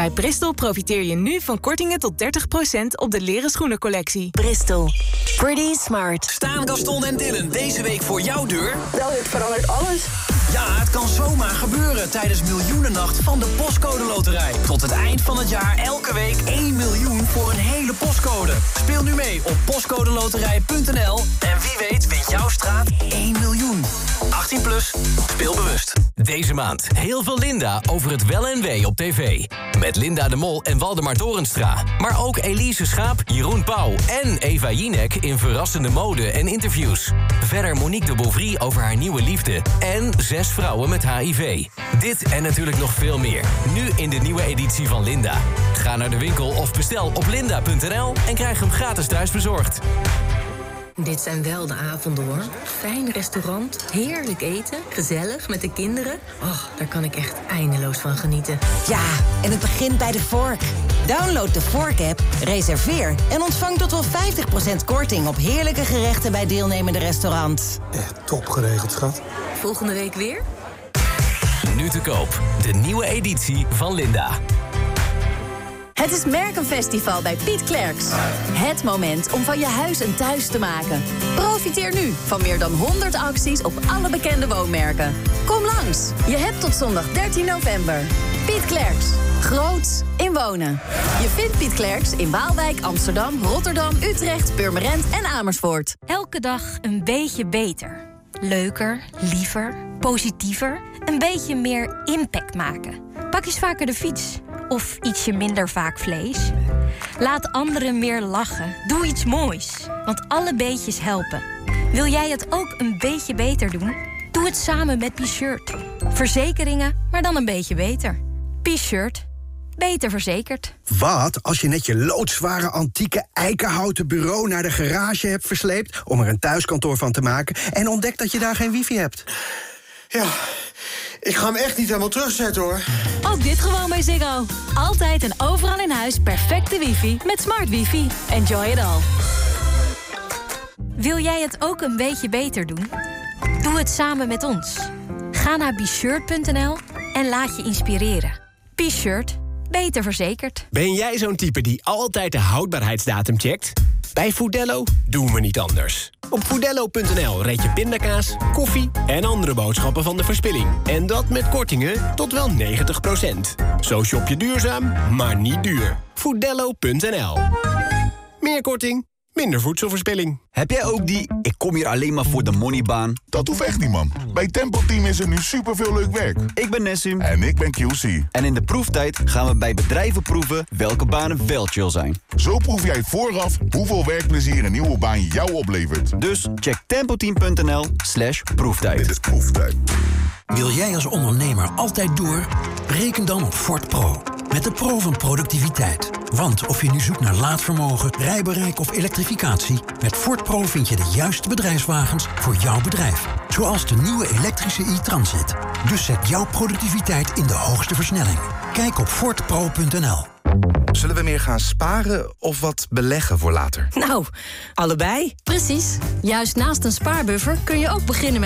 Bij Bristol profiteer je nu van kortingen tot 30% op de leren schoenencollectie. Bristol. Pretty smart. Staan Gaston en Dylan deze week voor jouw deur? Wel, dit verandert alles. Ja, het kan zomaar gebeuren tijdens Miljoenennacht van de Postcode Loterij. Tot het eind van het jaar elke week 1 miljoen voor een hele postcode. Speel nu mee op postcodeloterij.nl en wie weet wint jouw straat 1 miljoen. 18 plus, speel bewust. Deze maand heel veel Linda over het wel en wee op tv. Met Linda de Mol en Waldemar Torenstra. Maar ook Elise Schaap, Jeroen Pauw en Eva Jinek in verrassende mode en interviews. Verder Monique de Beauvry over haar nieuwe liefde. En vrouwen met HIV. Dit en natuurlijk nog veel meer. Nu in de nieuwe editie van Linda. Ga naar de winkel of bestel op linda.nl en krijg hem gratis thuisbezorgd. Dit zijn wel de avonden hoor. Fijn restaurant, heerlijk eten, gezellig met de kinderen. Oh, daar kan ik echt eindeloos van genieten. Ja, en het begint bij de Vork. Download de Vork-app, reserveer en ontvang tot wel 50% korting op heerlijke gerechten bij deelnemende restaurants. Echt top geregeld, schat. Volgende week weer? Nu te koop. De nieuwe editie van Linda. Het is Merkenfestival bij Piet Klerks. Het moment om van je huis een thuis te maken. Profiteer nu van meer dan 100 acties op alle bekende woonmerken. Kom langs. Je hebt tot zondag 13 november. Piet Klerks. Groots in wonen. Je vindt Piet Klerks in Waalwijk, Amsterdam, Rotterdam, Utrecht, Purmerend en Amersfoort. Elke dag een beetje beter. Leuker, liever, positiever. Een beetje meer impact maken. Pak eens vaker de fiets. Of ietsje minder vaak vlees. Laat anderen meer lachen. Doe iets moois. Want alle beetjes helpen. Wil jij het ook een beetje beter doen? Doe het samen met P-Shirt. Verzekeringen, maar dan een beetje beter. P-Shirt. Beter verzekerd. Wat als je net je loodzware antieke eikenhouten bureau naar de garage hebt versleept... om er een thuiskantoor van te maken... en ontdekt dat je daar geen wifi hebt? Ja, ik ga hem echt niet helemaal terugzetten hoor. Ook dit gewoon bij Ziggo. Altijd en overal in huis perfecte wifi met smart wifi. Enjoy it all. Wil jij het ook een beetje beter doen? Doe het samen met ons. Ga naar bshirt.nl en laat je inspireren. B-shirt. Beter verzekerd. Ben jij zo'n type die altijd de houdbaarheidsdatum checkt? Bij Foodello doen we niet anders. Op foodello.nl red je pindakaas, koffie en andere boodschappen van de verspilling. En dat met kortingen tot wel 90%. Zo shop je duurzaam, maar niet duur. Foodello.nl Meer korting, Minder voedselverspilling. Heb jij ook die ik kom hier alleen maar voor de moneybaan? Dat hoeft echt niet, man. Bij Tempo Team is er nu superveel leuk werk. Ik ben Nessim. En ik ben QC. En in de proeftijd gaan we bij bedrijven proeven welke banen wel chill zijn. Zo proef jij vooraf hoeveel werkplezier een nieuwe baan jou oplevert. Dus check tempoteam.nl slash proeftijd. Dit is proeftijd. Wil jij als ondernemer altijd door? Reken dan op Ford Pro. Met de pro van productiviteit. Want of je nu zoekt naar laadvermogen, rijbereik of elektrificatie... met Ford Pro vind je de juiste bedrijfswagens voor jouw bedrijf. Zoals de nieuwe elektrische e-Transit. Dus zet jouw productiviteit in de hoogste versnelling. Kijk op fordpro.nl. Zullen we meer gaan sparen of wat beleggen voor later? Nou, allebei. Precies. Juist naast een spaarbuffer kun je ook beginnen met